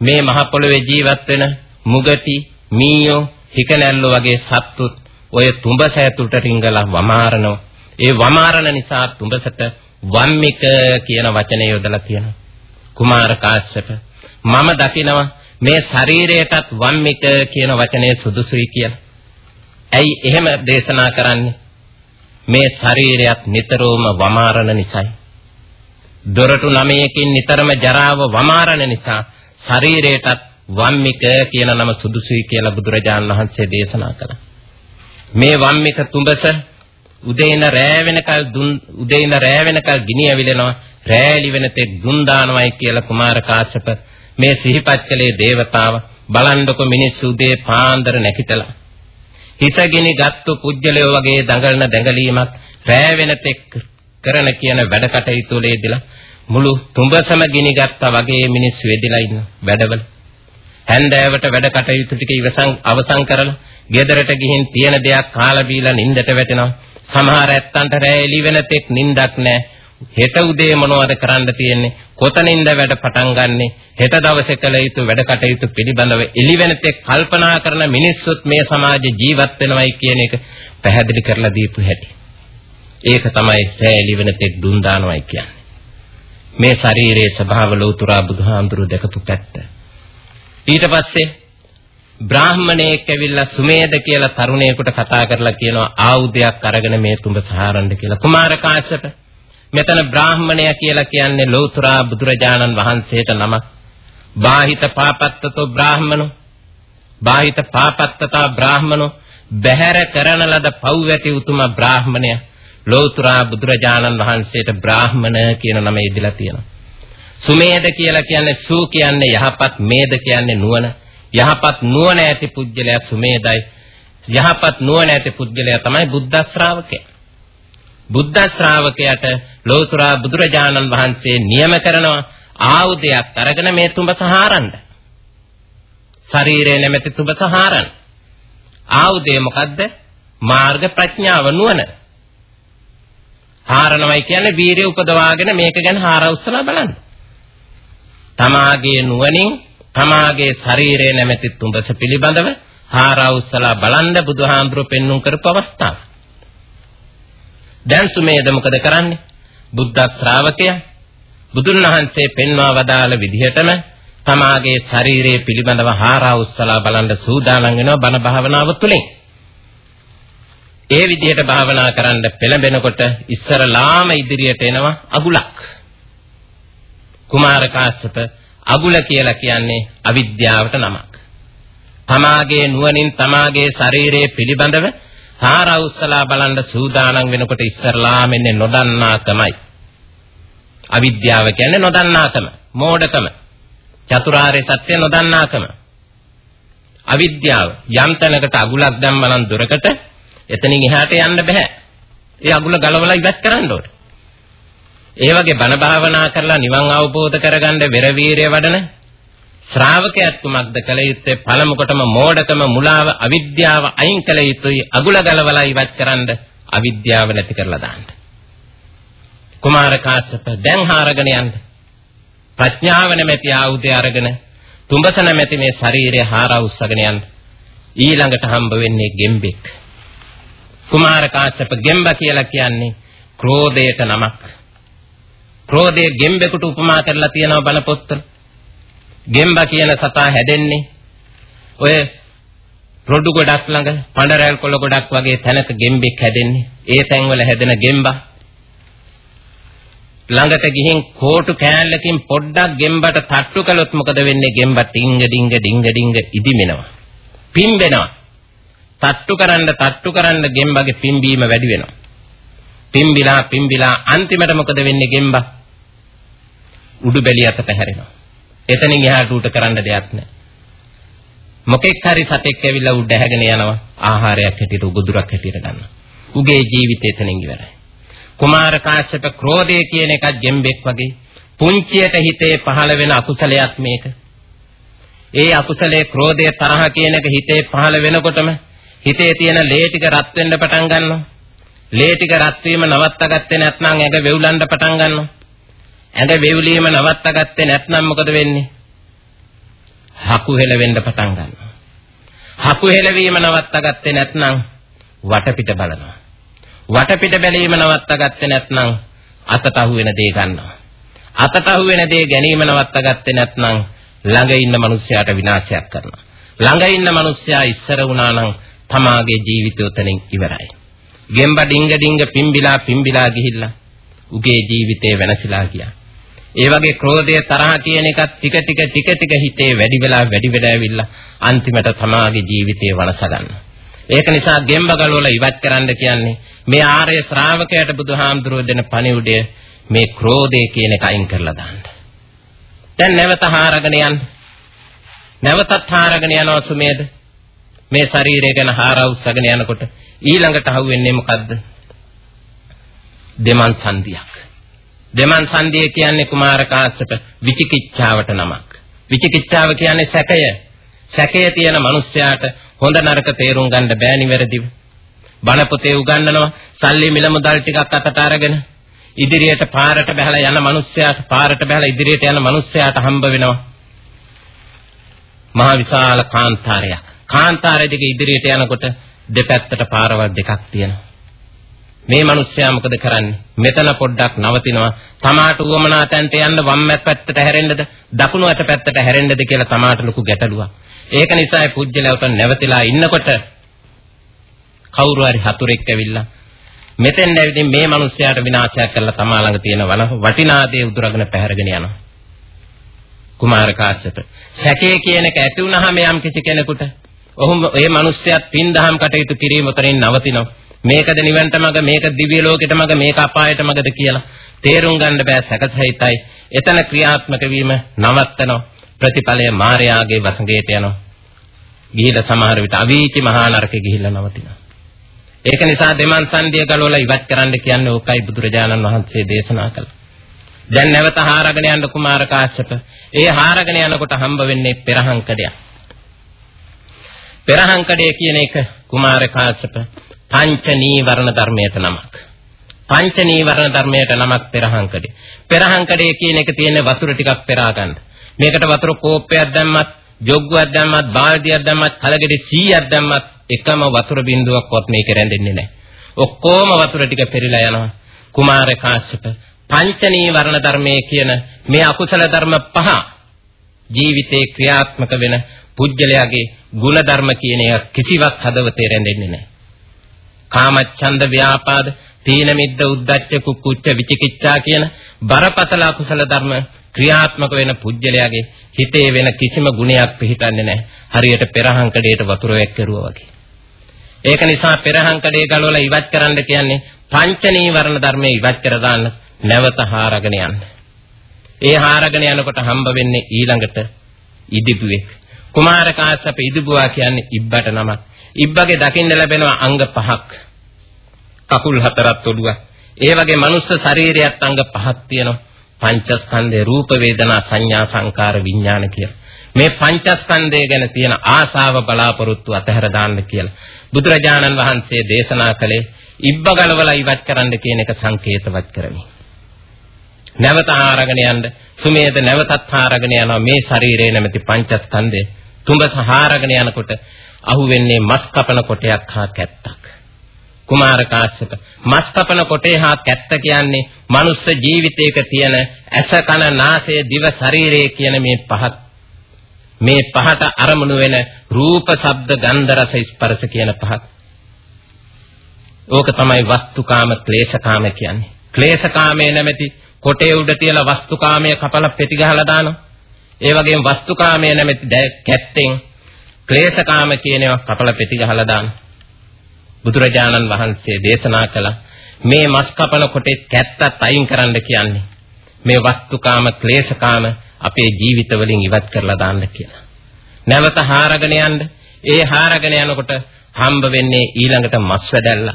මේ මහ පොළොවේ ජීවත් වෙන මුගටි, මීයෝ, හිකනැල්ලෝ වගේ සත්තුත් ඔය තුඹස ඇතුළට රිංගලා වමාරනවා. ඒ වමාරන නිසා තුඹසට වම්මික කියන වචනේ යොදලා තියෙනවා. කුමාර කාශ්‍යප මම දකිනවා මේ ශරීරයටත් වම්මික කියන වචනේ සුදුසුයි කියලා. ඇයි එහෙම දේශනා කරන්නේ? මේ ශරීරයත් නිතරම වමාරන නිසායි. දොරටු නමයකින් නිතරම ජරාව වමාරන නිසා ශරීරයටත් වම්මික කියන නම සුදුසුයි කියලා බුදුරජාණන් වහන්සේ දේශනා කළා. මේ වම්මික තුඹස උදේන රෑ වෙනකල් දුන් උදේන රෑ වෙනකල් ගිනි ඇවිලෙනවා රෑලි වෙන තෙක් දුන් දානවයි කියලා කුමාර කාශ්‍යප මේ සිහිපත් කළේ దేవතාව බලන්නකො මිනිස්සු උදේ පාන්දර නැකිටලා හිතගිනි ගත්තු පුජ්‍යලයෝ වගේ දඟලන දැඟලීමක් රෑ වෙන තෙක් කරන කියන වැඩ කටයුතු වලදීලා මුළු තුඹසම ගිනි ගත්තා වගේ මිනිස්සු වෙදිලා ඉන්න වැඩවල. හැන්දෑවට වැඩ කටයුතු ටික ඉවසන් අවසන් කරලා ගෙදරට ගිහින් තියෙන දෙයක් කාලා බීලා නිින්දට වැටෙනවා. සමහර ඇත්තන්ට රෑ එළි වෙන තෙක් නිින්දක් නැහැ හෙට උදේ මොනවද කරන්න තියෙන්නේ? කොතනින්ද වැඩ පටන් ගන්නෙ? හෙට දවසේ කළ යුතු වැඩ කටයුතු පිළිබඳව එළි වෙන තෙක් කල්පනා කරන මිනිස්සුත් මේ සමාජේ ජීවත් වෙනවයි කියන එක පැහැදිලි කරලා දීපු හැටි. ඒක තමයි රෑ එළි වෙන තෙක් දුන් දානවයි කියන්නේ මේ ශරීරයේ ස්වභාව ලෝතුරා බුදුහාමුදුරුව දැකපු පැත්ත. ඊට පස්සේ බ්‍රාහමණයෙක් ඇවිල්ලා සුමේද කියලා තරුණයෙකුට කතා කරලා කියනවා ආයුධයක් අරගෙන මේ තුඹ සහාරන්න කියලා. කුමාර කාශ්‍යප මෙතන බ්‍රාහමණය කියලා කියන්නේ ලෞතර බුදුරජාණන් වහන්සේට නමක්. බාහිත පාපත්තතෝ බ්‍රාහමනෝ බාහිත පාපත්තතා බ්‍රාහමනෝ බහැර කරන ලද පව් ඇති උතුම බ්‍රාහමණය ලෞතර බුදුරජාණන් වහන්සේට බ්‍රාහමණ කියන නම ඉදලා තියෙනවා. සුමේද කියලා කියන්නේ සූ කියන්නේ යහපත් මේද කියන්නේ නුවණ. යහපත් නුවණ ඇති පුජ්‍යලයා සුමේදයි. යහපත් නුවණ ඇති පුජ්‍යලයා තමයි බුද්ධ ශ්‍රාවකයා. බුද්ධ ශ්‍රාවකයාට ලෝතර බුදුරජාණන් වහන්සේ නියම කරනවා ආයුධයක් අරගෙන මේ තුඹ සහාරන්න. ශරීරය නැමැති තුඹ සහාරන්න. ආයුධය මොකද්ද? මාර්ග ප්‍රඥාව නුවණ. හාරනවයි කියන්නේ වීරිය උපදවාගෙන මේක ගැන හාර උස්සලා බලන්න තමාගේ නුවණින් තමාගේ ශරීරය නැමැති තුඹස පිළිබඳව හාරවුස්සලා බලන්න බුදුහාඳුරු පෙන්눔 කරපු අවස්ථාව. දැන් සුමේද මොකද කරන්නේ? බුද්ධ ශ්‍රාවකයා බුදුන් වහන්සේ පෙන්වා වදාළ විදිහටම තමාගේ ශරීරය පිළිබඳව හාරවුස්සලා බලන්න සූදානම් වෙනවා බණ භාවනාව තුළින්. ඒ විදිහට භාවනා කරන්න පෙළඹෙනකොට ඉස්සරලාම ඉදිරියට එනවා අගුලක්. කුමාර කාශ්‍යප අගුල කියලා කියන්නේ අවිද්‍යාවට නමක්. තමාගේ නුවණින් තමාගේ ශරීරයේ පිළිබඳව හාරවුස්සලා බලන්න සූදානම් වෙනකොට ඉස්සරලා මෙන්නේ නොදන්නාකමයි. අවිද්‍යාව කියන්නේ නොදන්නාකම, මෝඩකම. චතුරාර්ය සත්‍ය නොදන්නාකම. අවිද්‍යාව යම් තැනකට අගුලක් දැම්මනම් දුරකට එතනින් එහාට යන්න බෑ. ඒ අගුල ගලවලා ඉවත් කරන්න ඕනේ. ඒ වගේ බණ භාවනා කරලා නිවන් අවබෝධ කරගන්න වෙර වීරය වඩන ශ්‍රාවකයාත් කුමක්ද කළ යුත්තේ? පළමු කොටම මෝඩකම මුලාව අවිද්‍යාව අයින් කළ යුතුයි. අගුල ගලවලා ඉවත් කරන්න අවිද්‍යාව නැති කරලා දාන්න. කුමාර කාශ්‍යප දැන් හාරගෙන යන්න. ප්‍රඥාව නැමැති ආයුධය අරගෙන තුඹස නැමැති මේ ශරීරය හාරා උස්සගෙන යන්න. ඊළඟට හම්බ වෙන්නේ ගෙම්බෙක්. කුමාර කාශ්‍යප ගෙම්බ කියලා කියන්නේ ක්‍රෝධයට නමක් ක්‍රෝධයේ ගෙම්බෙකුට උපමා කරලා තියෙනවා බණ පොත්වල. ගෙම්බා කියන සතා හැදෙන්නේ ඔය රොඩු ගොඩක් ළඟ පඬරැල් කොළ ගොඩක් වගේ තැනක ගෙම්බෙක් හැදෙන්නේ. ඒ තැන්වල හැදෙන ගෙම්බා ළඟට ගිහින් කෝටු කෑල්ලකින් පොඩ්ඩක් ගෙම්බට තට්ටු කළොත් මොකද වෙන්නේ? ගෙම්බා ටිංග ඩිංග ඩිංග ඩිංග ඉදිමෙනවා. පිම්බෙනවා. තට්ටු කරන්න තට්ටු කරන්න ගෙම්බගේ පිම්බීම වැඩි වෙනවා. පිම්බිලා පිම්බිලා අන්තිමට මොකද වෙන්නේ ගෙම්බා? උඩු බැලිය අතට හැරෙනවා. එතනින් එහාට ඌට කරන්න දෙයක් නැහැ. මොකෙක් හරි සතෙක් ඇවිල්ලා උඩ හැගෙන යනවා ආහාරයක් හැටියට උගුදුරක් හැටියට ගන්නවා. උගේ ජීවිතය එතනින් ඉවරයි. කුමාර කාශ්‍යප ක්‍රෝධය කියන එකත් ගෙම්බෙක් වගේ පුංචියට හිතේ පහළ වෙන අකුසලයක් මේක. ඒ අකුසලයේ ක්‍රෝධය තරහ කියන එක හිතේ පහළ වෙනකොටම හිතේ තියෙන ලේ ටික රත් වෙන්න පටන් ගන්නවා. ලේ ටික රත් වීම නවත්තගත්තේ නැත්නම් ඇඟ වෙවුලන්න පටන් ගන්නවා. ඇඟ වෙවුලීම නවත්තගත්තේ නැත්නම් මොකද වෙන්නේ? හකු හෙලවෙන්න පටන් ගන්නවා. හකු හෙලවීම නවත්තගත්තේ නැත්නම් වටපිට බලනවා. වටපිට බැලීම නවත්තගත්තේ නැත්නම් අතට අහු වෙන දේ ගන්නවා. අතට අහු වෙන දේ ගැනීම නවත්තගත්තේ නැත්නම් ළඟ ඉන්න මිනිස්සයාට විනාශයක් කරනවා. ළඟ ඉන්න මිනිස්සයා ඉස්සර වුණා නම් තමාගේ ජීවිතය උතනින් ඉවරයි. ගෙම්බ ඩිංග ඩිංග පිම්බිලා පිම්බිලා ගිහිල්ලා උගේ ජීවිතේ වෙනසිලා ගියා. ඒ වගේ ක්‍රෝධය තරහ කියන එකත් ටික ටික ටික ටික හිතේ වැඩි වෙලා වැඩි වෙලා ඇවිල්ලා අන්තිමට තමාගේ ජීවිතේ වනස ගන්නවා. ඒක නිසා ගෙම්බගල වල ඉවත් කරන්න කියන්නේ මේ ආර්ය ශ්‍රාවකයාට බුදුහාමුදුරුවෝ දෙන පණිවුඩය මේ ක්‍රෝධය කියන එක අයින් කරලා දාන්න. දැන් නැවත හාරගෙන යන්න. නැවතත් හාරගෙන යනවා සුමේද? මේ ශරීරය ගැන හාරවුස්සගෙන යනකොට ඊළඟට අහුවෙන්නේ මොකද්ද? දෙමන් සංදියක්. දෙමන් සංදිය කියන්නේ කුමාර කාශ්‍යප විචිකිච්ඡාවට නමක්. විචිකිච්ඡාව කියන්නේ සැකය. සැකය තියෙන මිනිස්යාට හොඳ නරක තේරුම් ගන්න බෑ නිවැරදිව. බණ පොතේ උගන්වනවා සල්ලි මිල මුදල් ටිකක් අතට අරගෙන ඉදිරියට පාරට බහලා යන මිනිස්යාට පාරට බහලා ඉදිරියට යන මිනිස්යාට හම්බ වෙනවා. මහ විශාල කාන්තාරයක්. කාන්තාරය දිගේ ඉදිරියට යනකොට දෙපැත්තට පාරවල් දෙකක් තියෙනවා. මේ මිනිස්සයා මොකද කරන්නේ? මෙතන පොඩ්ඩක් නවතිනවා. තමාට උවමනා තැන්ට යන්න වම් පැත්තට හැරෙන්නද, දකුණු අත පැත්තට හැරෙන්නද කියලා තමාට ලොකු ගැටලුවක්. ඒක නිසා පුජ්‍යලවට නැවතිලා ඉන්නකොට කවුරු හරි හතුරෙක් ඇවිල්ලා මෙතෙන් ඇවිදින් මේ මිනිස්යාට විනාශයක් කරලා තමා ළඟ තියෙන වන වටිනා දේ උදුරගෙන පැහැරගෙන යනවා. කුමාර කාශ්‍යප. සැකේ කියන එක ඇති වුනහම යම් කිසි කෙනෙකුට ඔහු ඒ මිනිස්යාත් පින් දහම් කටයුතු කිරීම උතරින් නවතිනවා. මේකද නිවන්ට මග මේක දිව්‍ය ලෝකෙට මග මේක අපායට මගද කියලා තේරුම් ගන්න බෑ සැකසහිතයි. එතන ක්‍රියාත්මක වීම නවත්තනවා. ප්‍රතිඵලය මායාගේ වසඟයට යනවා. ගිහිලා සමහර විට අවීචි මහා නරකෙ ගිහිල්ලා නවතිනවා. ඒක නිසා දෙමන් සංදිය ගලවලා ඉවත් කරන්න කියන්නේ ඕකයි බුදුරජාණන් වහන්සේ දේශනා කළා. දැන් නැවත හාරගෙන යන්න කුමාර කාශ්‍යප. ඒ හාරගෙන යනකොට හම්බ වෙන්නේ පෙරහංකඩයක්. පෙරහංකඩය කියන එක කුමාර කාශ්‍යප පංච නීවරණ ධර්මයට නමක්. පංච නීවරණ ධර්මයට නමක් පෙරහංකඩය. පෙරහංකඩය කියන එක තියෙන වතුර ටිකක් පෙරා ගන්න. මේකට වතුර කෝප්පයක් දැම්මත්, ජොග්ගුවක් දැම්මත්, බාල්දියක් දැම්මත්, කලගෙඩි 100ක් දැම්මත් එකම වතුර බින්දුවක්වත් මේක රැඳෙන්නේ නැහැ. ඔක්කොම වතුර ටික පෙරිලා යනවා. කුමාර කාශ්‍යප පංච නීවරණ ධර්මයේ කියන මේ අකුසල ධර්ම පහ ජීවිතේ ක්‍රියාත්මක වෙන පුජ්‍යලයාගේ ගුණ ධර්ම කියන එක කිසිවක් හදවතේ රැඳෙන්නේ නැහැ. කාමච්ඡන්ද ව්‍යාපාද තීන මිද්ද උද්ධච්ච කුක්කුච්ච විචිකිච්ඡා කියන බරපතල අකුසල ධර්ම ක්‍රියාත්මක වෙන පුජ්‍යලයාගේ හිතේ වෙන කිසිම ගුණයක් පිහිටන්නේ නැහැ. හරියට පෙරහංකඩේට වතුර වැක්කරුවා වගේ. ඒක නිසා පෙරහංකඩේ ගලවලා ඉවත් කරන්න කියන්නේ පංච නීවරණ ධර්මයේ ඉවත් කර දාන්න නැවත හාරගෙන යන්න. ඒ හාරගෙන යනකොට හම්බ වෙන්නේ ඊළඟට ඉදිබුවෙක්. කුමාර කාශ්‍යප ඉදිබුවා කියන්නේ ඉබ්බට නමක්. ඉබ්බගේ දකින්න ලැබෙනවා අංග පහක්. කකුල් හතරක් ඔළුවක්. ඒ වගේ මනුස්ස ශරීරයත් අංග පහක් තියෙනවා. පංචස්කන්ධේ රූප වේදනා සංඥා සංකාර විඥාන කියලා. මේ පංචස්කන්ධය ගැන තියෙන ආසාව බලාපොරොත්තු අතහැර දාන්න කියලා. බුදුරජාණන් වහන්සේ දේශනා කළේ ඉබ්බ ගලවලා ඉවත් කරන්න කියන එක සංකේතවත් කරමි. නැවත ආරගෙන යන්න සුමේද නැවතත් ආරගෙන යනවා මේ ශරීරයේ නැමැති පංචස්කන්ධය තුඹස ආරගෙන යනකොට අහු වෙන්නේ මස් කපන කොටයක් හා කැත්තක්. කුමාර කාශ්‍යප මස් කපන කොටේ හා කැත්ත කියන්නේ මනුස්ස ජීවිතයක තියෙන ඇස කන නාසය දිව ශරීරය කියන මේ පහත් මේ පහට අරමුණු වෙන රූප ශබ්ද ගන්ධ රස ස්පර්ශ කියන පහත් ඕක තමයි වස්තුකාම ක්ලේශකාම කියන්නේ. ක්ලේශකාමයේ නැමැති කොටේ උඩ තියලා වස්තුකාමයේ කපලා පෙති ගහලා දානවා. ඒ වගේම වස්තුකාමයේ නැමැති කැත්තෙන් ක්ලේශකාම කියන ඒවා කපලා පෙති ගහලා දානවා. බුදුරජාණන් වහන්සේ දේශනා කළ මේ මස් කපන කොටේ කැත්තත් අයින් කරන්න කියන්නේ මේ වස්තුකාම ක්ලේශකාම අපේ ජීවිත වලින් ඉවත් කරලා දාන්න කියලා. නැවත හාරගෙන යන්න. ඒ හාරගෙන යනකොට හම්බ වෙන්නේ ඊළඟට මස් වැදැල්ල.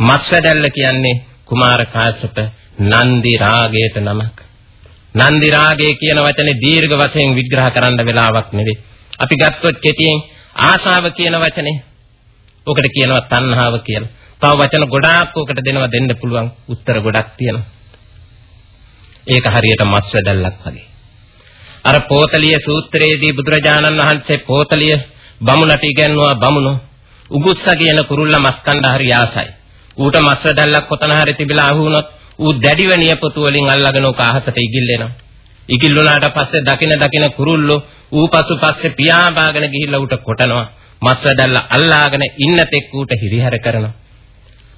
මස් වැදැල්ල කියන්නේ කුමාර කාශ්‍යප නන්දි රාගයට නමක්. නන්දි රාගය කියන වචනේ දීර්ඝ වශයෙන් විග්‍රහ කරන්න වෙලාවක් නෙවෙයි. අපි ගත්තොත් කෙටියෙන් ආශාව කියන වචනේ. ඔකට කියනවා තණ්හාව කියලා. තව වචන ගොඩාක් ඔකට දෙනවා දෙන්න පුළුවන් උත්තර ගොඩක් තියෙනවා. ඒක හරියට මස් වැදල්ලක් වගේ. අර පෝතලිය සූත්‍රයේදී බුදුරජාණන් වහන්සේ පෝතලිය බමුණට ඉගැන්වුවා බමුණු උගුස්ස කියන කුරුල්ල මස් කන්න හරි ආසයි. ඌට මස් වැදල්ලක් කොතන හරි තිබිලා අහුනොත් ඌ දැඩිව නියපොතු වලින් අල්ලගෙන උක අහසට ඉගිල්ලෙනවා. ඉගිල්ලුණාට පස්සේ දකින දකින කුරුල්ලෝ ඌ පසු පස්සේ පියාඹාගෙන ගිහිල්ලා ඌට කොටනවා. මස් වැදල්ල අල්ලාගෙන ඉන්න තෙක් ඌට හිරිහැර කරනවා.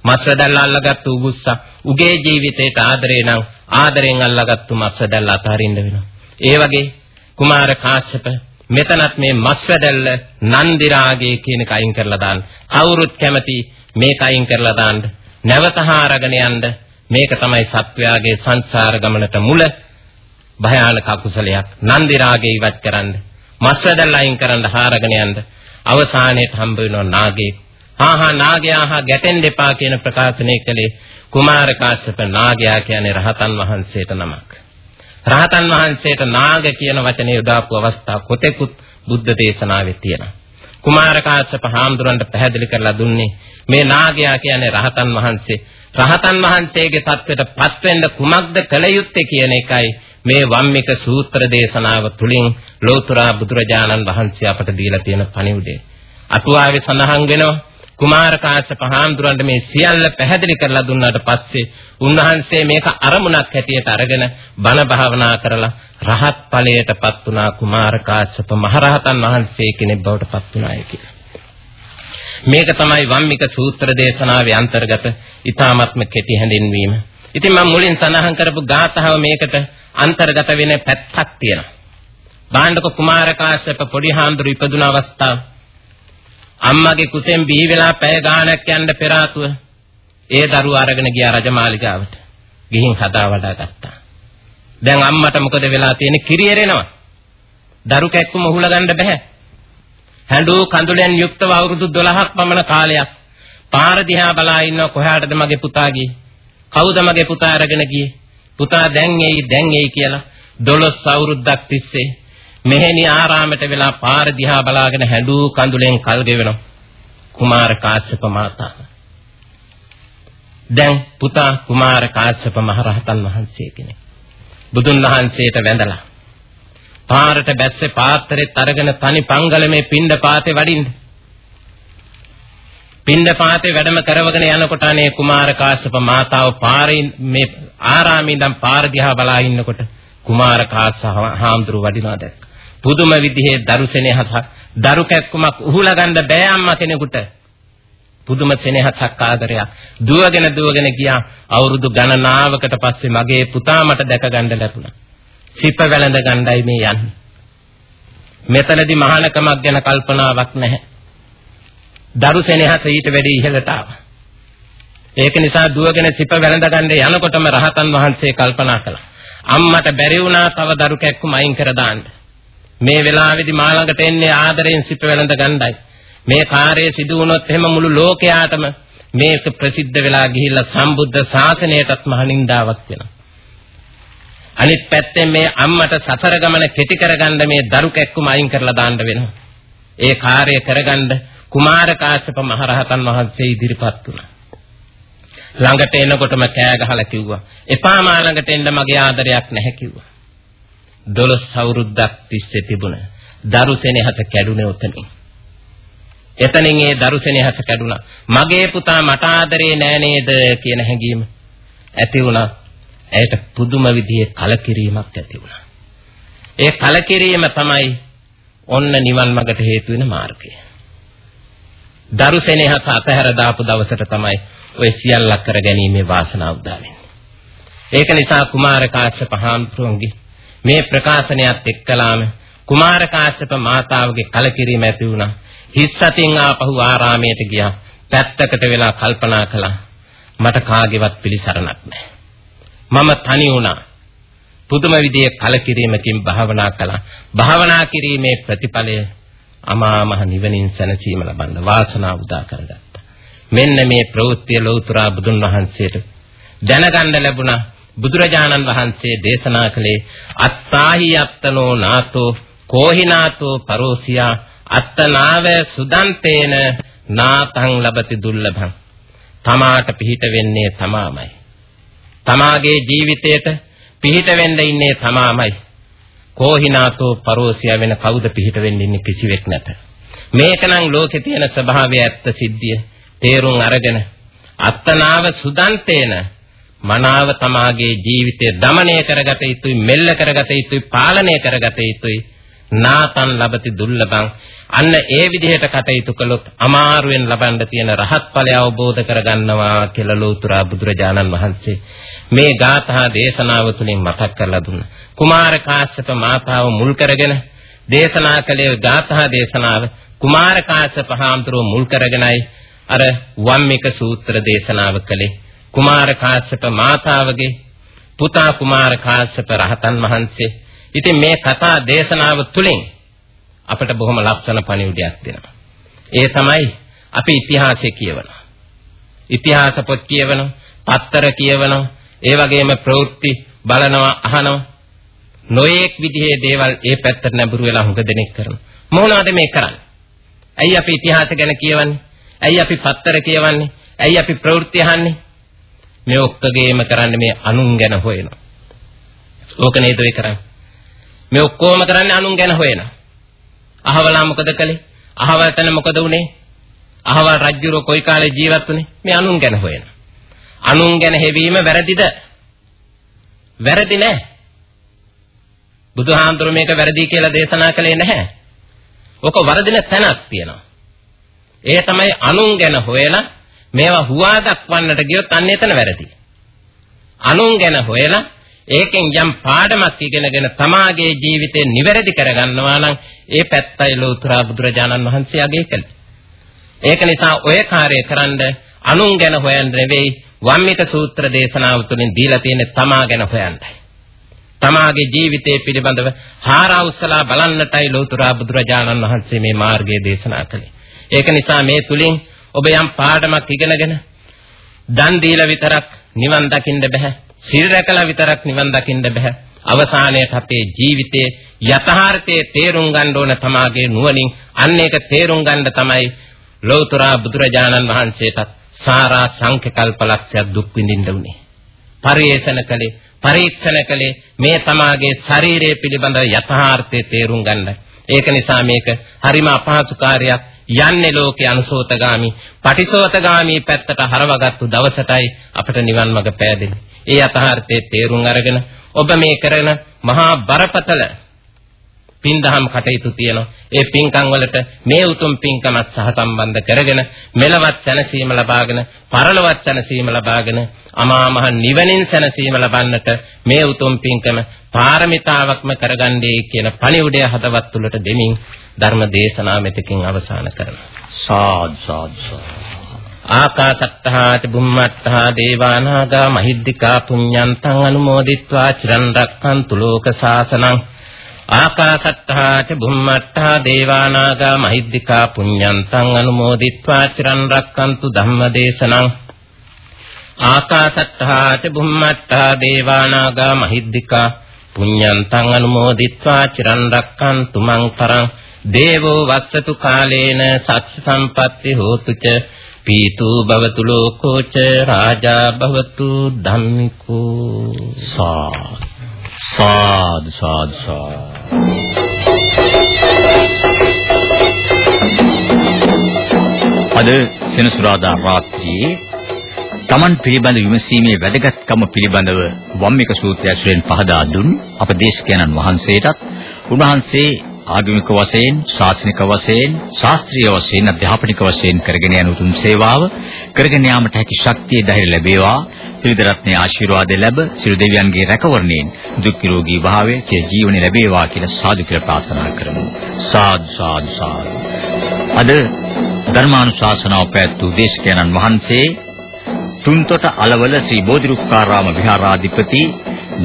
මස් වැදල්ල අල්ලගත්තු උගුස්සා උගේ ජීවිතේට ආදරේ නම් ආදරෙන් අල්ලගත්තු මස් වැදල්ල අතහරින්න වෙනවා. ඒ වගේ කුමාර කාශ්‍යප මෙතනත් මේ මස් වැදල්ල නන්දි රාගයේ කියන එක අයින් කරලා දාන්න. කවුරුත් කැමති මේක අයින් කරලා දාන්න. නැවත හාරගෙන යන්න මේක තමයි සත්වයාගේ සංසාර ගමනට මුල භයානක අකුසලයක්. නන්දි රාගේ ඉවත් කරන්න මස්වැදල් අයින් කරන්න හාරගෙන යන්න. අවසානයේට හම්බ වෙනවා නාගේ. ආහා නාගයා හා ගැටෙන්න එපා කියන ප්‍රකාශනය කළේ කුමාර කාශ්‍යප නාගයා කියන්නේ රහතන් වහන්සේට නමක්. රහතන් වහන්සේට නාග කියන වචනේ යොදාපු අවස්ථා කොතෙකුත් බුද්ධ දේශනාවේ තියෙනවා. කුමාර කාශ්‍යප හාමුදුරන්ට පැහැදිලි කරලා දුන්නේ මේ නාගයා කියන්නේ රහතන් වහන්සේ රහතන් වහන්සේගේ தත්වෙට පත් වෙන්න කුමක්ද කළ යුත්තේ කියන එකයි මේ වම්මික සූත්‍ර දේශනාව තුලින් ලෝතර බුදුරජාණන් වහන්සේ අපට දීලා තියෙන පණිවිඩය. අටුවාවේ සඳහන් වෙනවා කුමාර කාශ්‍යප හාමුදුරන්ට මේ සියල්ල පැහැදිලි කරලා දුන්නාට පස්සේ උන්වහන්සේ මේක අරමුණක් හැටියට අරගෙන බණ භාවනා කරලා රහත් ඵලයටපත් වුණා කුමාර කාශ්‍යප මහරහතන් වහන්සේ කෙනෙක් බවට පත් වුණායි කියලා. මේක තමයි වම්මික සූත්‍ර දේශනාවේ අන්තර්ගත ඊ타මත්ම කෙටි හැඳින්වීම. ඉතින් මම මුලින් සඳහන් කරපු ගාථාව මේකට අන්තර්ගත වෙන පැත්තක් තියෙනවා. බාණ්ඩක කුමාර කාශ්‍යප පොඩි හාමුදුරු ඉපදුන අවස්ථාව අම්මගේ කුසෙන් බිහි වෙලා පැය ගාණක් යන්න පෙර ආතුව ඒ දරුවා අරගෙන ගියා රජමාලිගාවට. ගිහින් හදා වඩා ගත්තා. දැන් අම්මට මොකද වෙලා තියෙන්නේ? කිරියරෙනවා. දරු කැක්කුම උහුල ගන්න බෑ. හැඬු කඳුලෙන් යුක්තව අවුරුදු 12ක් පමණ කාලයක් පාර දිහා බලා ඉන්න කොහාටද මගේ පුතා ගියේ? කවුද මගේ පුතා අරගෙන ගියේ? පුතා දැන් එයි දැන් එයි කියලා 12 අවුරුද්දක් තිස්සේ මෙහෙණි ආරාමයට වෙලා පාර දිහා බලාගෙන හැඬු කඳුලෙන් කල් ගෙවනවා. කුමාර කාශ්‍යප මාතාව. දැන් පුතා කුමාර කාශ්‍යප මහරහතන් වහන්සේ කෙනෙක්. බුදුන් වහන්සේට වැඳලා පාරට බැස්සේ පාත්‍රෙත් අරගෙන තනි පංගලමේ පින්ඩ පාතේ වඩින්න. පින්ඩ පාතේ වැඩම කරවගෙන යනකොට අනේ කුමාර කාශ්‍යප මාතාව පාරින් මේ ආරාමේ ඉඳන් පාර දිහා බලා ඉන්නකොට කුමාර කාශ්‍යප හාමුදුරුව වඩිනවා දැක්ක. පුදුම විදිහේ දරු සෙනෙහසක් දරු කැක්කුමක් උහුලා ගන්න බෑ අම්මා කෙනෙකුට. පුදුම සෙනෙහසක් ආදරයක් දුවගෙන දුවගෙන ගියා අවුරුදු ගණනාවකට පස්සේ මගේ පුතා මට දැක ගන්න ලැබුණා. සිප වැළඳ ගණ්ඩයි මේ යන්නේ. මෙතනදී මහානකමක් ගැන කල්පනාවක් නැහැ. දරු සෙනෙහස ඊට වැඩි ඉහළට ආවා. ඒක නිසා දුවගෙන සිප වැළඳ ගන්න යනකොටම රහතන් වහන්සේ කල්පනා කළා. අම්මට බැරි වුණා තව දරු කැක්කුම අයින් කර දාන්න. මේ වෙලාවේදී මා ළඟට එන්නේ ආදරෙන් සිප වැළඳ ගණ්ඩයි. මේ කාර්යය සිදු වුණොත් එහෙම මුළු ලෝකයාටම මේක ප්‍රසිද්ධ වෙලා ගිහිල්ලා සම්බුද්ධ ශාසනයටත් මහනින්දාවක් වෙනවා. අනිත් පැත්තෙන් මේ අම්මට සසර ගමන කෙටි කරගන්න මේ දරු කැක්කුම අයින් කරලා දාන්න වෙනවා. ඒ කාර්යය කරගන්න කුමාර කාශ්‍යප මහරහතන් වහන්සේ ඉදිරිපත් වුණා. ළඟට එනකොටම කෑ ගහලා කිව්වා එපා මා ළඟට එන්න මගේ ආදරයක් නැහැ කිව්වා. 12 අවුරුද්දක් තිස්සේ තිබුණ දරුසෙනෙහස කැඩුනේ උතනින්. එතනින් ඒ දරුසෙනෙහස කැඩුනා. මගේ පුතා මට ආදරේ නෑ නේද කියන හැඟීම ඇති වුණා. ඇයට පුදුම විදිහේ කලකිරීමක් ඇති වුණා. ඒ කලකිරීම තමයි ඔන්න නිවන් මාර්ගට හේතු වෙන මාර්ගය. දරුසෙනෙහස අතහැර දාපු දවසට තමයි ඔය සියල්ලක් කරගැනීමේ වාසනාව උදා වෙන්නේ. ඒක නිසා කුමාර කාශ්‍යප හාමුදුරුවන්ගේ මේ ප්‍රකාශනයත් එක්කලාම කුමාර කාශ්‍යප මාතාවගේ කලකිරීම ඇති වුණා. හිස් අතින් ආපහු ආරාමයට ගියා. පැත්තකට වෙලා කල්පනා කළා. මට කාගේවත් පිළිසරණක් නැහැ. මම තනි වුණා. පුදුම විදිහේ කලකිරීමකින් භාවනා කළා. භාවනා කිරීමේ ප්‍රතිඵලය අමා මහ නිවනින් සැනසීම ලබන්න වාසනාව උදා කරගත්තා. මෙන්න මේ ප්‍රවෘත්තිය ලෞතර බුදුන් වහන්සේට දැනගන්න ලැබුණා. බුදුරජාණන් වහන්සේ දේශනා කළේ අත්තාහි අත්තනෝ නාතෝ කෝහිනාතෝ පරෝසියා අත්තනාව සුදන්තේන නාතං ලබති දුර්ලභං තමාට පිහිට වෙන්නේ තමාමයි තමාගේ ජීවිතයට පිහිට වෙන්න ඉන්නේ තමාමයි. කෝහිනාතෝ පරෝසිය වෙන කවුද පිහිට වෙන්න ඉන්නේ කිසිවෙක් නැත. මේකනම් ලෝකේ තියෙන ස්වභාවය ඇත්ත සිද්ධිය තේරුම් අරගෙන අත්තනාව සුදන්තේන මනාව තමාගේ ජීවිතය দমনය කරගත යුතුයි මෙල්ල කරගත යුතුයි පාලනය කරගත යුතුයි නාතන් ලබති දුර්ලභං අන්න ඒ විදිහට කටයුතු කළොත් අමාරුවෙන් ලබන්න තියෙන රහත් ඵලය අවබෝධ කරගන්නවා කියලා ලෝතුරා බුදුරජාණන් වහන්සේ මේ ගාථා දේශනාව තුළින් මතක් කරලා දුන්නා. කුමාර කාශ්‍යප මාතාව මුල් කරගෙන දේශනා කළේ ගාථා දේශනාව කුමාර කාශ්‍යප හාමුදුරුව මුල් කරගෙනයි අර වම්මික සූත්‍ර දේශනාව කළේ. කුමාර කාශ්‍යප මාතාවගේ පුතා කුමාර කාශ්‍යප රහතන් වහන්සේ. ඉතින් මේ කතා දේශනාව තුළින් අපට බොහොම ලස්සන පණිවිඩයක් දෙනවා. ඒ තමයි අපි ඉතිහාසය කියවනවා. ඉතිහාස පොත් කියවනවා, පත්තර කියවනවා, ඒ වගේම ප්‍රවෘත්ති බලනවා, අහනවා. නොයේක් විදිහේ දේවල් ඒ පැත්තට නැඹුරු වෙලා හුඟ දෙනෙක් කරනවා. මොනවද මේ කරන්නේ? ඇයි අපි ඉතිහාස ගැන කියවන්නේ? ඇයි අපි පත්තර කියවන්නේ? ඇයි අපි ප්‍රවෘත්ති අහන්නේ? මේ ඔක්කොගේම කරන්නේ මේ අනුන් ගැන හොයනවා. ඕක නේද ඒ කරන්නේ? මේ ඔක්කොම කරන්නේ අනුන් ගැන හොයනවා. අහවලා මොකද කළේ? අහවල් තැන මොකද වුනේ? අහවල් රජුරෝ කොයි කාලේ ජීවත් වුනේ? මේ අනුන් ගැන හොයන. අනුන් ගැන හෙවීම වැරදිද? වැරදි නෑ. බුදුහාමුදුරු මේක වැරදි කියලා දේශනා කළේ නැහැ. ඔක වරදින තැනක් තියෙනවා. ඒ තමයි අනුන් ගැන හොයලා මේවා හුවා දක්වන්නට ගියොත් අන්න එතන වැරදි. අනුන් ගැන හොයලා ඒකෙන් යම් පාඩමක් ඉගෙනගෙන තමාගේ ජීවිතේ නිවැරදි කරගන්නවා නම් ඒ පැත්තයි ලෝතුරා බුදුරජාණන් වහන්සේ අගය කළේ. ඒක නිසා ඔය කාර්යය කරන්න අනුන් ගැන හොයන්න නෙවෙයි වම්මික සූත්‍ර දේශනාව තුළින් දීලා තියෙන්නේ තමා ගැන හොයන්නයි. තමාගේ ජීවිතය පිළිබඳව හාරවුස්සලා බලන්නටයි ලෝතුරා බුදුරජාණන් වහන්සේ මේ මාර්ගය දේශනා කළේ. ඒක නිසා මේ තුලින් ඔබ යම් පාඩමක් ඉගෙනගෙන දන් දීලා විතරක් නිවන් දකින්න බෑ. සිල් රැකලා විතරක් නිවන් දකින්න බෑ. අවසානයේ අපේ ජීවිතයේ යථාර්ථයේ තේරුම් ගන්න ඕන තමාගේ නුවණින් අන්න ඒක තේරුම් ගන්න තමයි ලෞතර බුදුරජාණන් වහන්සේට සාරා සංකල්පලක්ෂයක් දුක් විඳින්න උනේ. පරිේෂණ කළේ පරීක්ෂණ කළේ මේ තමාගේ ශරීරය පිළිබඳ යථාර්ථය තේරුම් ගන්න. ඒක නිසා මේක හරිම අපහසු කාර්යයක්. යන්නේ ලෝකේ අනුසෝතගාමි, පටිසෝතගාමි පැත්තට හරවගත්තු දවසටයි අපට නිවන් මඟ පෑදෙන්නේ. ඒ යථාර්ථයේ තේරුම් අරගෙන ඔබ මේ කරන මහා බරපතල පින්දහම් කටයුතු තියෙනවා. ඒ පින්කම් වලට මේ උතුම් පින්කමත් සහ සම්බන්ධ කරගෙන මෙලවත් සැනසීම ලබාගෙන පරලොවත් සැනසීම ලබාගෙන අමා මහ නිවනින් සැනසීම ලබන්නට මේ උතුම් පින්කම පාරමිතාවක්ම කරගන්නේ කියන පණිවුඩය හදවත් තුලට දෙමින් ධර්ම දේශනාව මෙතකින් අවසන් කරනවා. සාද් සාද් ආකාසත්තා චුම්මත්තා දේවානාගා මහිද්దికා පුඤ්ඤන්තං අනුමෝදිත්වා චිරන් රක්ඛන්තු ලෝක සාසනං ආකාසත්තා ච බුම්මත්තා දේවානාගා මහිද්దికා පුඤ්ඤන්තං අනුමෝදිත්වා චිරන් රක්칸තු ධම්මදේශනං. ආකාසත්තා ච බුම්මත්තා දේවානාගා මහිද්దికා පුඤ්ඤන්තං අනුමෝදිත්වා චිරන් රක්칸තු මං තරං. දේවෝ වස්සතු කාලේන සච්ච සම්පatti හෝතු ච පීතු භවතු ලෝකෝ ච රාජා භවතු ධම්මිකෝ. සා සාදු සාදු සාදු අද සෙනසුරාදා රාත්‍රියේ තමන් පිළිබඳ විමසීමේ වැදගත්කම පිළිබඳව වම්මික සූත්‍රය ඇසුරෙන් පහදා දුන් අප දේශකයන්න් වහන්සේටත් උන්වහන්සේ ආගමික වශයෙන්, ශාසනික වශයෙන්, ශාස්ත්‍රීය වශයෙන්, අධ්‍යාපනික වශයෙන් කරගෙන යන උතුම් සේවාව කරගෙන යාමට හැකි ශක්තිය ධෛර්ය ලැබේවා. ත්‍රිවිධ රත්නයේ ආශිර්වාද ලැබ සිළු දෙවියන්ගේ රැකවරණයෙන් දුක් නිරෝගී භාවය චේ ජීවණය ලැබේවා කියලා සාදු කියලා ප්‍රාර්ථනා කරමු. සාදු සාදු සාදු. අද ධර්මානුශාසනාව පැවැත්වූ දේශකයන්න් වහන්සේ තුන්තොට අලවල ශ්‍රී බෝධිරුක්කාරාම විහාරාධිපති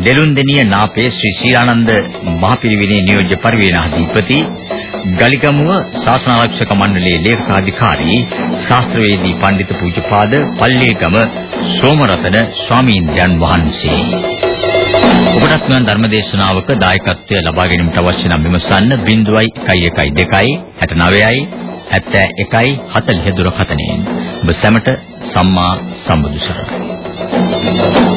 දෙලුන්දෙනිය නාපේ ශ්‍රී ශීලානන්ද මහපිරිවෙනේ නියෝජ්‍ය පරිවේනාධිපති ගලිගමුව ශාසනාරක්ෂක මණ්ඩලයේ ලේකකාධිකාරී ශාස්ත්‍රවේදී පඬිතු පූජ්‍යපාද පල්ලේගම සෝමරතන ස්වාමීන් වහන්සේ. ඔබටත් මෙවන් ධර්මදේශනාවක දායකත්වය ලබා ගැනීමට අවශ්‍ය නම් විමසන්න 0112 69යි 71යි 40 දුරකථනයෙන්. ඔබ සැමට සම්මා සම්බුදු සරණයි.